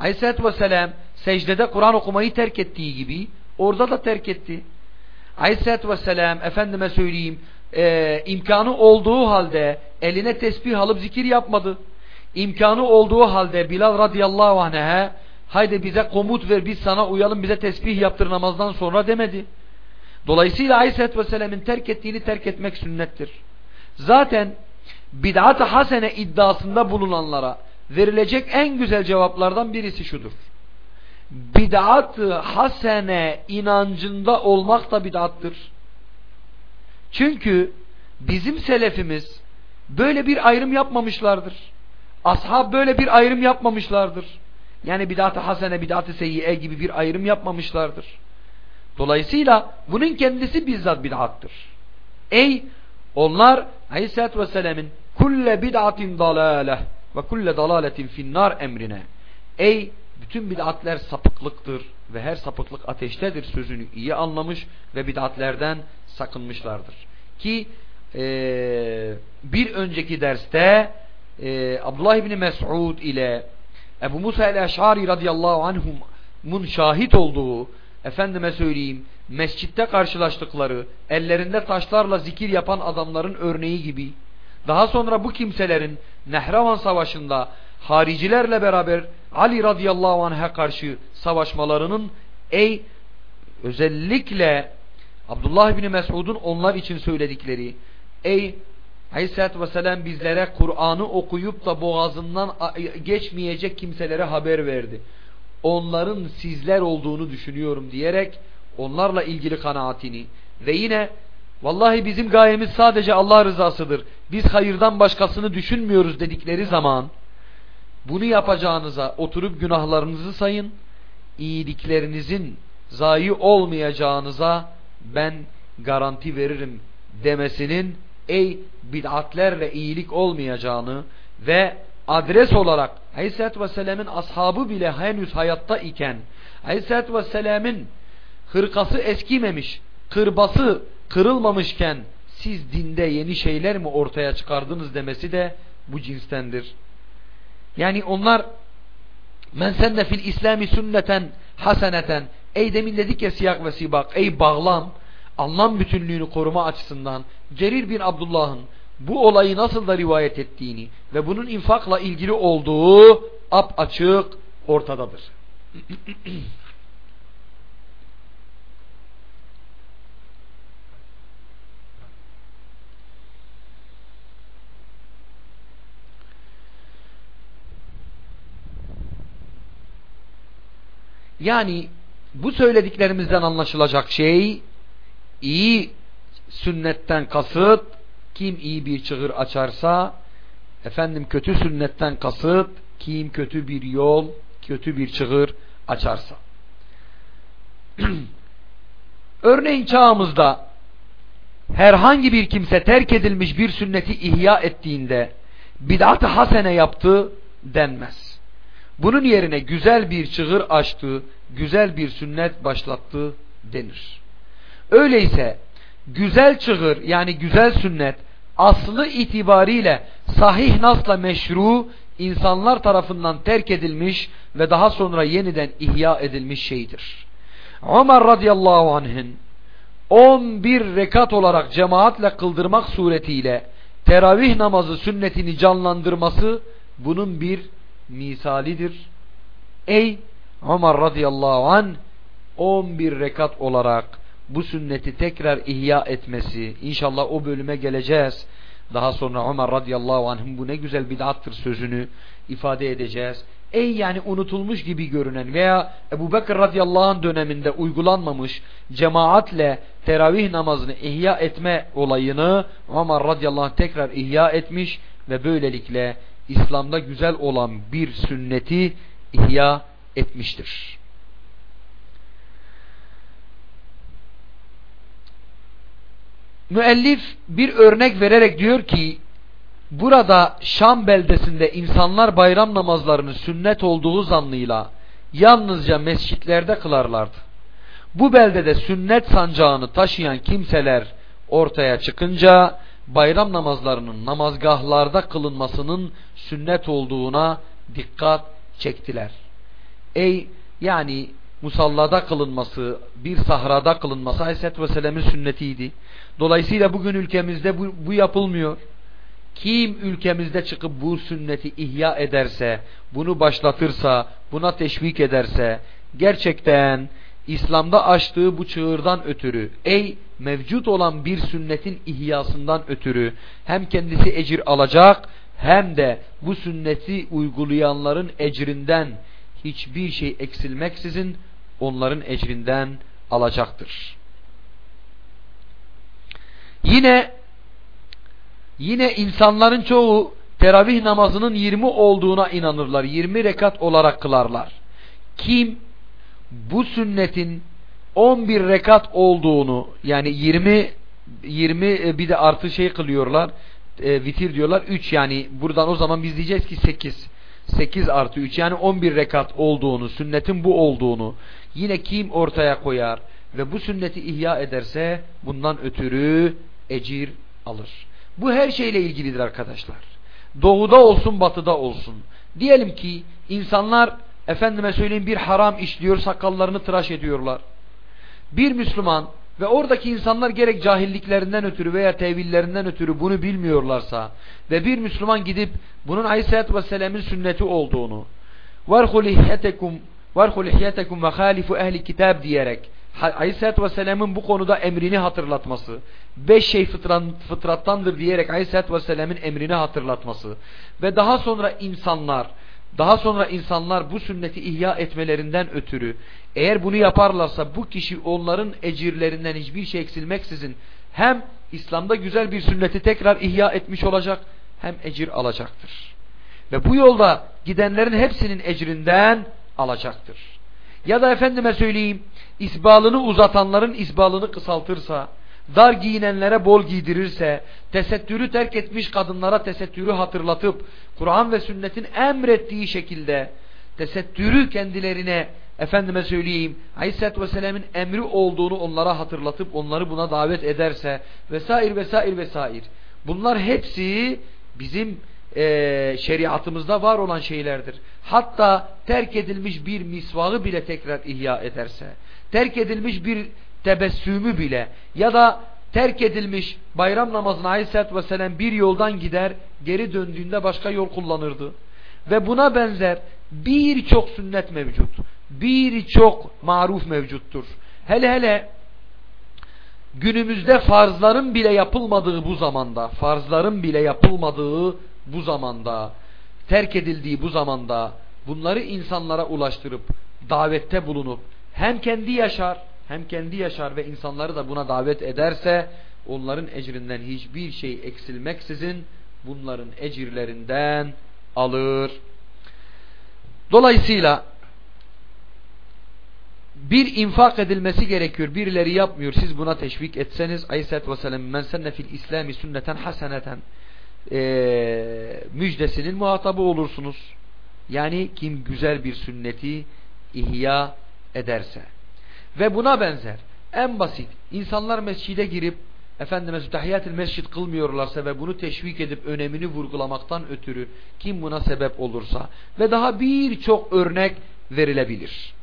Aleyhisselatü Vesselam secdede Kur'an okumayı terk ettiği gibi orada da terk etti. Aleyhisselatü Vesselam efendime söyleyeyim e, imkanı olduğu halde eline tesbih alıp zikir yapmadı. İmkanı olduğu halde Bilal radıyallahu anh'a haydi bize komut ver biz sana uyalım bize tesbih yaptır namazdan sonra demedi. Dolayısıyla Aleyhisselatü Vesselam'ın terk ettiğini terk etmek sünnettir. Zaten bid'at-ı hasene iddiasında bulunanlara verilecek en güzel cevaplardan birisi şudur. Bid'at-ı hasene inancında olmak da bid'attır. Çünkü bizim selefimiz böyle bir ayrım yapmamışlardır. Ashab böyle bir ayrım yapmamışlardır. Yani bid'at-ı hasene, bid'at-ı seyyiye gibi bir ayrım yapmamışlardır. Dolayısıyla bunun kendisi bizzat bid'attır. Ey onlar Aleyhisselatü Vesselam'ın kulle bid'atin dalale ve kulle dalaletin finnar emrine ey bütün bid'atler sapıklıktır ve her sapıklık ateştedir sözünü iyi anlamış ve bid'atlerden sakınmışlardır. Ki e, bir önceki derste e, Abdullah İbni Mes'ud ile Ebu Musa el-Eş'ari radıyallahu anhum'un şahit olduğu efendime söyleyeyim mescitte karşılaştıkları ellerinde taşlarla zikir yapan adamların örneği gibi daha sonra bu kimselerin Nehravan Savaşı'nda haricilerle beraber Ali radıyallahu anh'a karşı savaşmalarının ey özellikle Abdullah bin Mesud'un onlar için söyledikleri ey Aleyhisselatü Vesselam bizlere Kur'an'ı okuyup da boğazından geçmeyecek kimselere haber verdi. Onların sizler olduğunu düşünüyorum diyerek onlarla ilgili kanaatini ve yine vallahi bizim gayemiz sadece Allah rızasıdır. Biz hayırdan başkasını düşünmüyoruz dedikleri zaman bunu yapacağınıza oturup günahlarınızı sayın, iyiliklerinizin zayi olmayacağınıza ben garanti veririm demesinin ey bid'atlerle iyilik olmayacağını ve adres olarak Aleyhisselatü Vesselam'ın ashabı bile henüz hayatta iken Aleyhisselatü Vesselam'ın hırkası eskimemiş, kırbası kırılmamışken siz dinde yeni şeyler mi ortaya çıkardınız demesi de bu cinstendir. Yani onlar men senne fil İslami sünneten haseneten ey demin dedik ya siyak ve sibak ey bağlam anlam bütünlüğünü koruma açısından Cerir bin Abdullah'ın bu olayı nasıl da rivayet ettiğini ve bunun infakla ilgili olduğu ap açık ortadadır. Yani bu söylediklerimizden anlaşılacak şey iyi sünnetten kasıt kim iyi bir çığır açarsa efendim kötü sünnetten kasıt kim kötü bir yol kötü bir çığır açarsa örneğin çağımızda herhangi bir kimse terk edilmiş bir sünneti ihya ettiğinde bid'at-ı hasene yaptı denmez. Bunun yerine güzel bir çığır açtı, güzel bir sünnet başlattı denir. Öyleyse güzel çığır yani güzel sünnet aslı itibariyle sahih nasla meşru insanlar tarafından terk edilmiş ve daha sonra yeniden ihya edilmiş şeydir. Ömer radıyallahu anh'ın 11 rekat olarak cemaatle kıldırmak suretiyle teravih namazı sünnetini canlandırması bunun bir misalidir. Ey Ömer radıyallahu an 11 rekat olarak bu sünneti tekrar ihya etmesi inşallah o bölüme geleceğiz. Daha sonra Ömer radıyallahu anh'ın bu ne güzel bid'attır sözünü ifade edeceğiz. Ey yani unutulmuş gibi görünen veya Ebu Bekir radıyallahu anh döneminde uygulanmamış cemaatle teravih namazını ihya etme olayını Ömer radıyallahu anh tekrar ihya etmiş ve böylelikle İslam'da güzel olan bir sünneti ihya etmiştir. Müellif bir örnek vererek diyor ki burada Şam beldesinde insanlar bayram namazlarını sünnet olduğu zannıyla yalnızca mescitlerde kılarlardı. Bu beldede sünnet sancağını taşıyan kimseler ortaya çıkınca bayram namazlarının namazgahlarda kılınmasının sünnet olduğuna dikkat çektiler. Ey yani musallada kılınması, bir sahrada kılınması Aleyhisselatü Vesselam'ın sünnetiydi. Dolayısıyla bugün ülkemizde bu, bu yapılmıyor. Kim ülkemizde çıkıp bu sünneti ihya ederse, bunu başlatırsa, buna teşvik ederse, gerçekten İslam'da açtığı bu çığırdan ötürü, ey mevcut olan bir sünnetin ihyasından ötürü hem kendisi ecir alacak hem de bu sünneti uygulayanların ecrinden hiçbir şey eksilmeksizin onların ecrinden alacaktır. Yine yine insanların çoğu teravih namazının 20 olduğuna inanırlar. 20 rekat olarak kılarlar. Kim bu sünnetin 11 rekat olduğunu yani 20 20 e, bir de artı şey kılıyorlar. E, vitir diyorlar. 3 yani buradan o zaman biz diyeceğiz ki 8. 8 artı 3 yani 11 rekat olduğunu, sünnetin bu olduğunu yine kim ortaya koyar ve bu sünneti ihya ederse bundan ötürü ecir alır. Bu her şeyle ilgilidir arkadaşlar. Doğuda olsun batıda olsun. Diyelim ki insanlar efendime söyleyeyim bir haram işliyor sakallarını tıraş ediyorlar. Bir Müslüman ve oradaki insanlar gerek cahilliklerinden ötürü veya tevillerinden ötürü bunu bilmiyorlarsa ve bir Müslüman gidip bunun Aleyhisselatü Vesselam'ın sünneti olduğunu وَرْخُ لِحْيَتَكُمْ وَرْخُ لِحْيَتَكُمْ وَخَالِفُ ehli kitab diyerek Aleyhisselatü Vesselam'ın bu konuda emrini hatırlatması, beş şey fıtran, fıtrattandır diyerek Aleyhisselatü Vesselam'ın emrini hatırlatması ve daha sonra insanlar daha sonra insanlar bu sünneti ihya etmelerinden ötürü eğer bunu yaparlarsa bu kişi onların ecirlerinden hiçbir şey eksilmeksizin hem İslam'da güzel bir sünneti tekrar ihya etmiş olacak hem ecir alacaktır. Ve bu yolda gidenlerin hepsinin ecrinden alacaktır. Ya da efendime söyleyeyim isbalını uzatanların isbalını kısaltırsa dar giyinenlere bol giydirirse, tesettürü terk etmiş kadınlara tesettürü hatırlatıp, Kur'an ve sünnetin emrettiği şekilde tesettürü kendilerine efendime söyleyeyim Aleyhisselatü Vesselam'ın emri olduğunu onlara hatırlatıp onları buna davet ederse vesair vesair vesair. Bunlar hepsi bizim e, şeriatımızda var olan şeylerdir. Hatta terk edilmiş bir misvağı bile tekrar ihya ederse, terk edilmiş bir tebessümü bile ya da terk edilmiş bayram namazına aleyhissalatü vesselam bir yoldan gider geri döndüğünde başka yol kullanırdı. Ve buna benzer birçok sünnet mevcut. Birçok maruf mevcuttur. Hele hele günümüzde farzların bile yapılmadığı bu zamanda, farzların bile yapılmadığı bu zamanda, terk edildiği bu zamanda bunları insanlara ulaştırıp davette bulunup hem kendi yaşar hem kendi yaşar ve insanları da buna davet ederse onların ecrinden hiçbir şey eksilmeksizin bunların ecirlerinden alır. Dolayısıyla bir infak edilmesi gerekiyor. Birileri yapmıyor. Siz buna teşvik etseniz Aleyhisselatü Vesselam men senne fil İslami sünneten haseneten e, müjdesinin muhatabı olursunuz. Yani kim güzel bir sünneti ihya ederse. Ve buna benzer en basit insanlar mescide girip efendime tahiyyatül mescid kılmıyorlarsa ve bunu teşvik edip önemini vurgulamaktan ötürü kim buna sebep olursa ve daha birçok örnek verilebilir.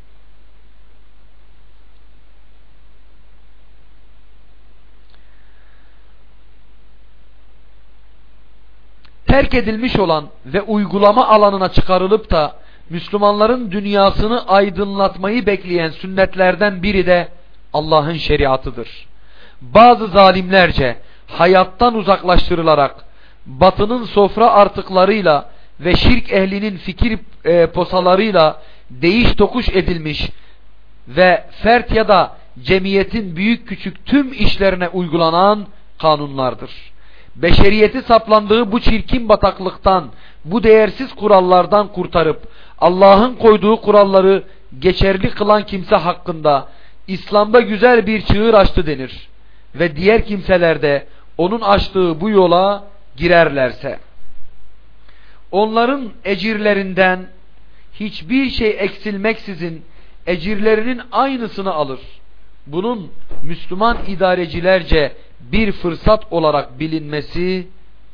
Terk edilmiş olan ve uygulama alanına çıkarılıp da Müslümanların dünyasını aydınlatmayı bekleyen sünnetlerden biri de Allah'ın şeriatıdır. Bazı zalimlerce hayattan uzaklaştırılarak batının sofra artıklarıyla ve şirk ehlinin fikir e, posalarıyla değiş tokuş edilmiş ve fert ya da cemiyetin büyük küçük tüm işlerine uygulanan kanunlardır. Beşeriyeti saplandığı bu çirkin bataklıktan bu değersiz kurallardan kurtarıp Allah'ın koyduğu kuralları geçerli kılan kimse hakkında İslam'da güzel bir çığır açtı denir. Ve diğer kimseler de onun açtığı bu yola girerlerse onların ecirlerinden hiçbir şey eksilmeksizin ecirlerinin aynısını alır. Bunun Müslüman idarecilerce bir fırsat olarak bilinmesi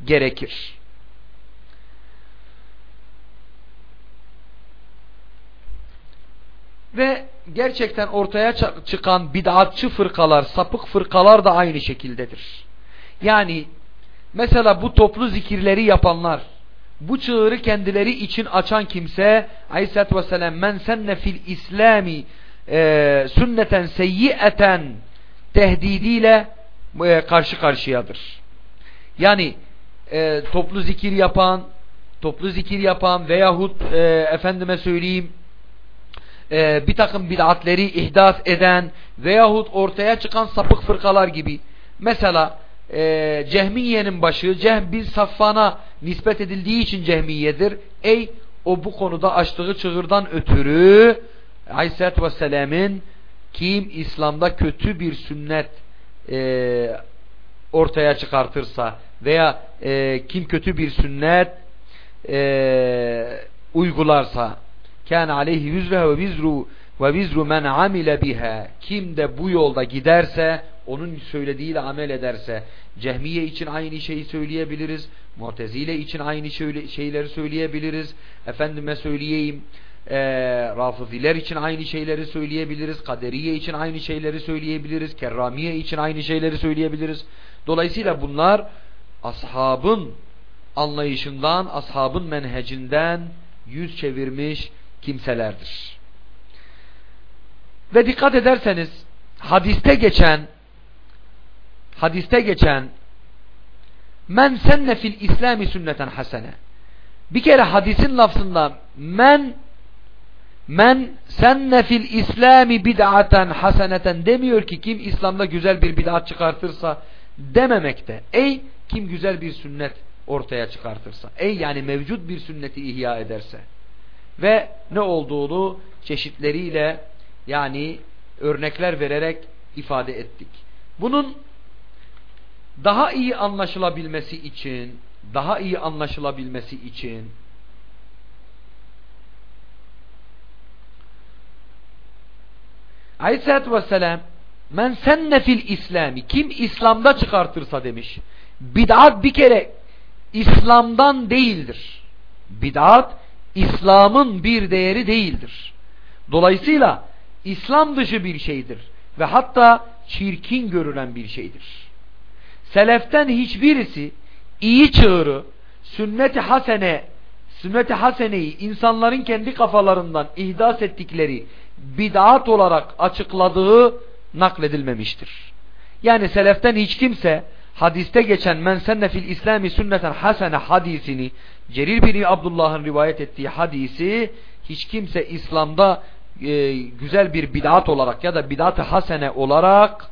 gerekir. Ve gerçekten ortaya çıkan bid'atçı fırkalar, sapık fırkalar da aynı şekildedir. Yani mesela bu toplu zikirleri yapanlar, bu çığırı kendileri için açan kimse Aleyhisselatü Vesselam men senne fil İslami e, sünneten seyyieten tehdidiyle e, karşı karşıyadır. Yani e, toplu zikir yapan, toplu zikir yapan veyahut e, efendime söyleyeyim e, bir takım bid'atleri ihdas eden veyahut ortaya çıkan sapık fırkalar gibi. Mesela e, Cehmiye'nin başı Cehm bin Safvan'a nispet edildiği için Cehmiye'dir. Ey o bu konuda açtığı çığırdan ötürü Aleyhisselatü Vesselam'ın kim İslam'da kötü bir sünnet e, ortaya çıkartırsa veya e, kim kötü bir sünnet e, uygularsa kâne aleyhi vizre ve vizru ve vizru men amile biha kim de bu yolda giderse onun söylediğiyle amel ederse Cehmiye için aynı şeyi söyleyebiliriz. Mu'tezile için aynı şeyleri söyleyebiliriz. Efendime söyleyeyim e, Rafiziler için aynı şeyleri söyleyebiliriz. Kaderiye için aynı şeyleri söyleyebiliriz. Kerramiye için aynı şeyleri söyleyebiliriz. Dolayısıyla bunlar ashabın anlayışından, ashabın menhecinden yüz çevirmiş kimselerdir. Ve dikkat ederseniz hadiste geçen hadiste geçen men senne fil İslami sünneten hasene bir kere hadisin lafzında men men senne fil İslami bid'aten haseneten demiyor ki kim İslam'da güzel bir bid'at çıkartırsa dememekte. Ey kim güzel bir sünnet ortaya çıkartırsa. Ey yani mevcut bir sünneti ihya ederse. Ve ne olduğunu çeşitleriyle yani örnekler vererek ifade ettik. Bunun daha iyi anlaşılabilmesi için daha iyi anlaşılabilmesi için Aleyhisselatü Vesselam men senne fil İslami kim İslam'da çıkartırsa demiş. Bid'at bir kere İslam'dan değildir. Bid'at İslam'ın bir değeri değildir. Dolayısıyla İslam dışı bir şeydir ve hatta çirkin görülen bir şeydir. Seleften hiçbirisi iyi çığırı, sünnet-i hasene, sünnet-i haseneyi insanların kendi kafalarından ihdas ettikleri bid'at olarak açıkladığı nakledilmemiştir. Yani seleften hiç kimse hadiste geçen men senne fil İslami sünneten hasene hadisini Cerir bin Abdullah'ın rivayet ettiği hadisi hiç kimse İslam'da e, güzel bir bid'at olarak ya da bid'at-ı hasene olarak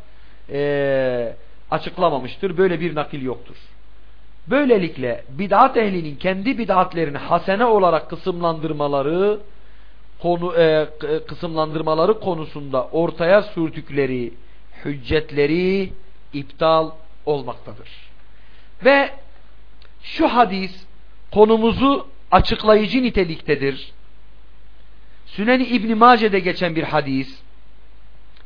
e, açıklamamıştır. Böyle bir nakil yoktur. Böylelikle bid'at ehlinin kendi bid'atlerini hasene olarak kısımlandırmaları konu e, kısımlandırmaları konusunda ortaya sürdükleri hüccetleri iptal olmaktadır. Ve şu hadis konumuzu açıklayıcı niteliktedir. Süneni İbn Mace'de geçen bir hadis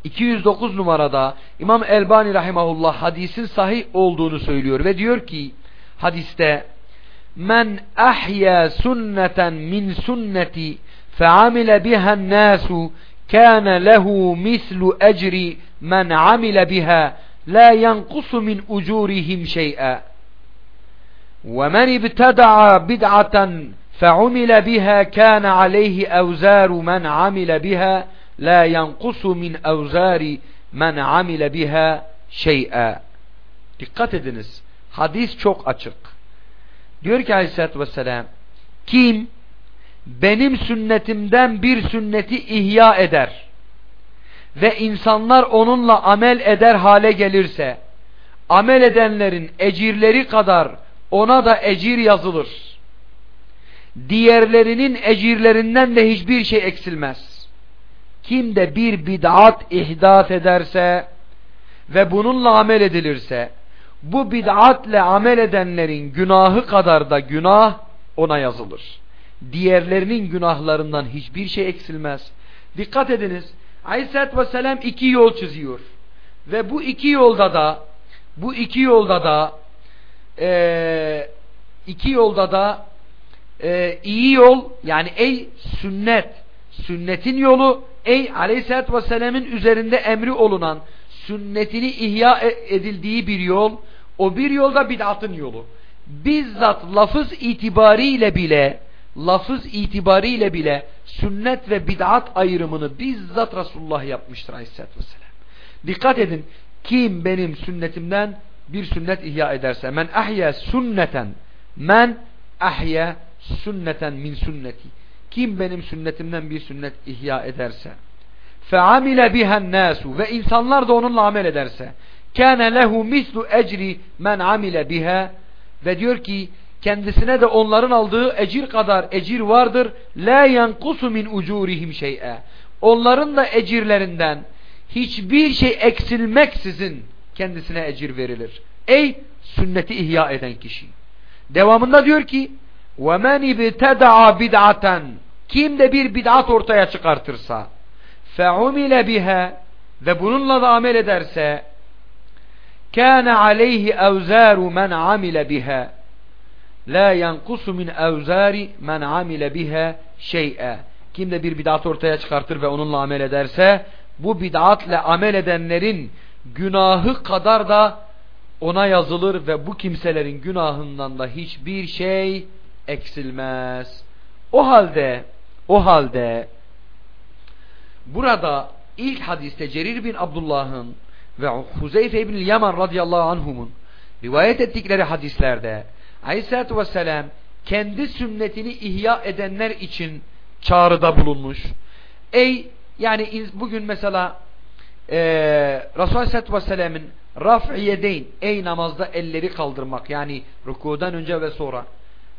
209 numarada İmam Elbani rahimahullah hadisin sahih olduğunu söylüyor ve diyor ki hadiste men ahya sünneten min sünneti فعمل بها الناس كان له مثل أجر من عمل بها لا ينقص من أجورهم شيئا ومن ابتدع بدعة فعمل بها كان عليه أوزار من عمل بها لا ينقص من أوزار من عمل بها شيئا Dikkat ediniz. Hadis çok açık. Diyor ki aleyhissalatü vesselam kim benim sünnetimden bir sünneti ihya eder ve insanlar onunla amel eder hale gelirse amel edenlerin ecirleri kadar ona da ecir yazılır. diğerlerinin ecirlerinden de hiçbir şey eksilmez. Kim de bir bid'at ihdat ederse ve bununla amel edilirse bu bid'atle amel edenlerin günahı kadar da günah ona yazılır. Diğerlerinin günahlarından hiçbir şey eksilmez. Dikkat ediniz. Aleyhisselatü Vesselam iki yol çiziyor. Ve bu iki yolda da bu iki yolda da e, iki yolda da e, iyi yol yani ey sünnet sünnetin yolu ey aleyhissalatü vesselam'ın üzerinde emri olunan sünnetini ihya e, edildiği bir yol o bir yolda bid'atın yolu bizzat lafız itibariyle bile lafız itibariyle bile sünnet ve bid'at ayrımını bizzat Resulullah yapmıştır aleyhissalatü vesselam. Dikkat edin kim benim sünnetimden bir sünnet ihya ederse men ahya sünneten men ahya sünneten min sünneti kim benim sünnetimden bir sünnet ihya ederse feamile bihen nasu ve insanlar da onunla amel ederse kâne lehu mislu ecri men amile biha ve diyor ki kendisine de onların aldığı ecir kadar ecir vardır la yankusu min ucurihim şey'e onların da ecirlerinden hiçbir şey eksilmeksizin kendisine ecir verilir. Ey sünneti ihya eden kişi. Devamında diyor ki وَمَنْ اِبْتَدَعَ بِدْعَةً Kim de bir bid'at ortaya çıkartırsa فَعُمِلَ بِهَا ve bununla da amel ederse كَانَ عَلَيْهِ اَوْزَارُ مَنْ عَمِلَ بِهَا La yankusu min evzari men amile biha şey'e. Kim de bir bid'at ortaya çıkartır ve onunla amel ederse bu bid'atle amel edenlerin günahı kadar da ona yazılır ve bu kimselerin günahından da hiçbir şey eksilmez. O halde o halde burada ilk hadiste Cerir bin Abdullah'ın ve Huzeyfe bin Yaman radıyallahu anhumun rivayet ettikleri hadislerde Aleyhisselatü Vesselam kendi sünnetini ihya edenler için çağrıda bulunmuş. Ey yani bugün mesela e, Resulullah Aleyhisselatü Vesselam'ın raf'i yedeyn ey namazda elleri kaldırmak yani rükudan önce ve sonra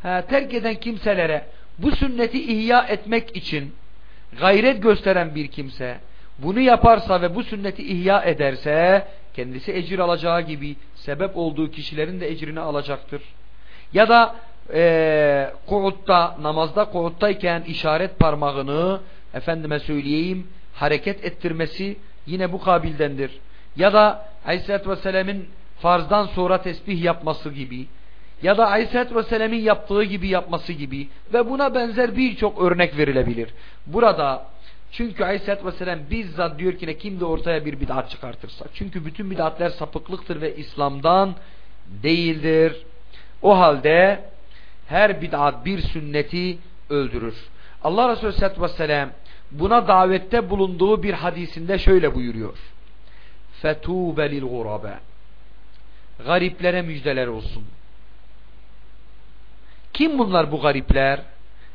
ha, terk eden kimselere bu sünneti ihya etmek için gayret gösteren bir kimse bunu yaparsa ve bu sünneti ihya ederse kendisi ecir alacağı gibi sebep olduğu kişilerin de ecrini alacaktır. Ya da e, kuutta, namazda kuuttayken işaret parmağını efendime söyleyeyim hareket ettirmesi yine bu kabildendir. Ya da Aleyhisselatü Vesselam'ın farzdan sonra tesbih yapması gibi ya da Aleyhisselatü Vesselam'ın yaptığı gibi yapması gibi ve buna benzer birçok örnek verilebilir. Burada çünkü Aleyhisselatü Vesselam bizzat diyor ki ne kim de ortaya bir bid'at çıkartırsa. Çünkü bütün bid'atler sapıklıktır ve İslam'dan değildir. O halde her bid'at bir sünneti öldürür. Allah Resulü Aleyhisselatü Vesselam buna davette bulunduğu bir hadisinde şöyle buyuruyor. فَتُوبَ لِلْغُرَبَ Gariplere müjdeler olsun. Kim bunlar bu garipler?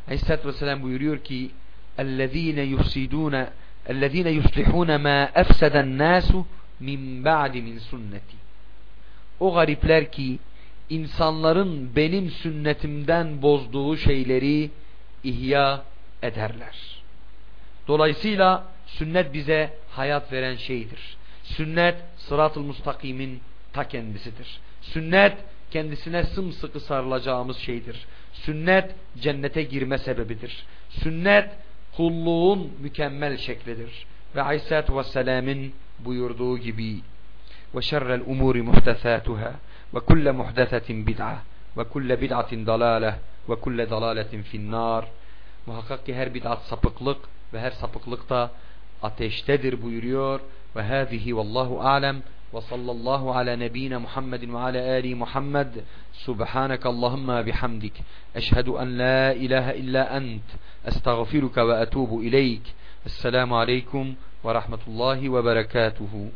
Aleyhisselatü Vesselam buyuruyor ki اَلَّذ۪ينَ يُفْسِدُونَ اَلَّذ۪ينَ يُصْلِحُونَ مَا اَفْسَدَ النَّاسُ مِنْ بَعْدِ مِنْ sünneti. O garipler ki insanların benim sünnetimden bozduğu şeyleri ihya ederler. Dolayısıyla sünnet bize hayat veren şeydir. Sünnet sırat-ı müstakimin ta kendisidir. Sünnet kendisine sımsıkı sarılacağımız şeydir. Sünnet cennete girme sebebidir. Sünnet kulluğun mükemmel şeklidir. Ve Aleyhisselatü Vesselam'ın buyurduğu gibi ve şerrel umuri muhtesatuhâ وكل محدثة بدعة وكل بدعة ضلالة وكل ضلالة في النار. محقق هر بدعة سبقلق وهر سبقلق تا أتشتدر بيريور وهذه والله أعلم. وصلى الله على نبينا محمد وعلى آل محمد. سبحانك اللهم بحمدك. أشهد أن لا إله إلا أنت. أستغفرك وأتوب إليك. السلام عليكم ورحمة الله وبركاته.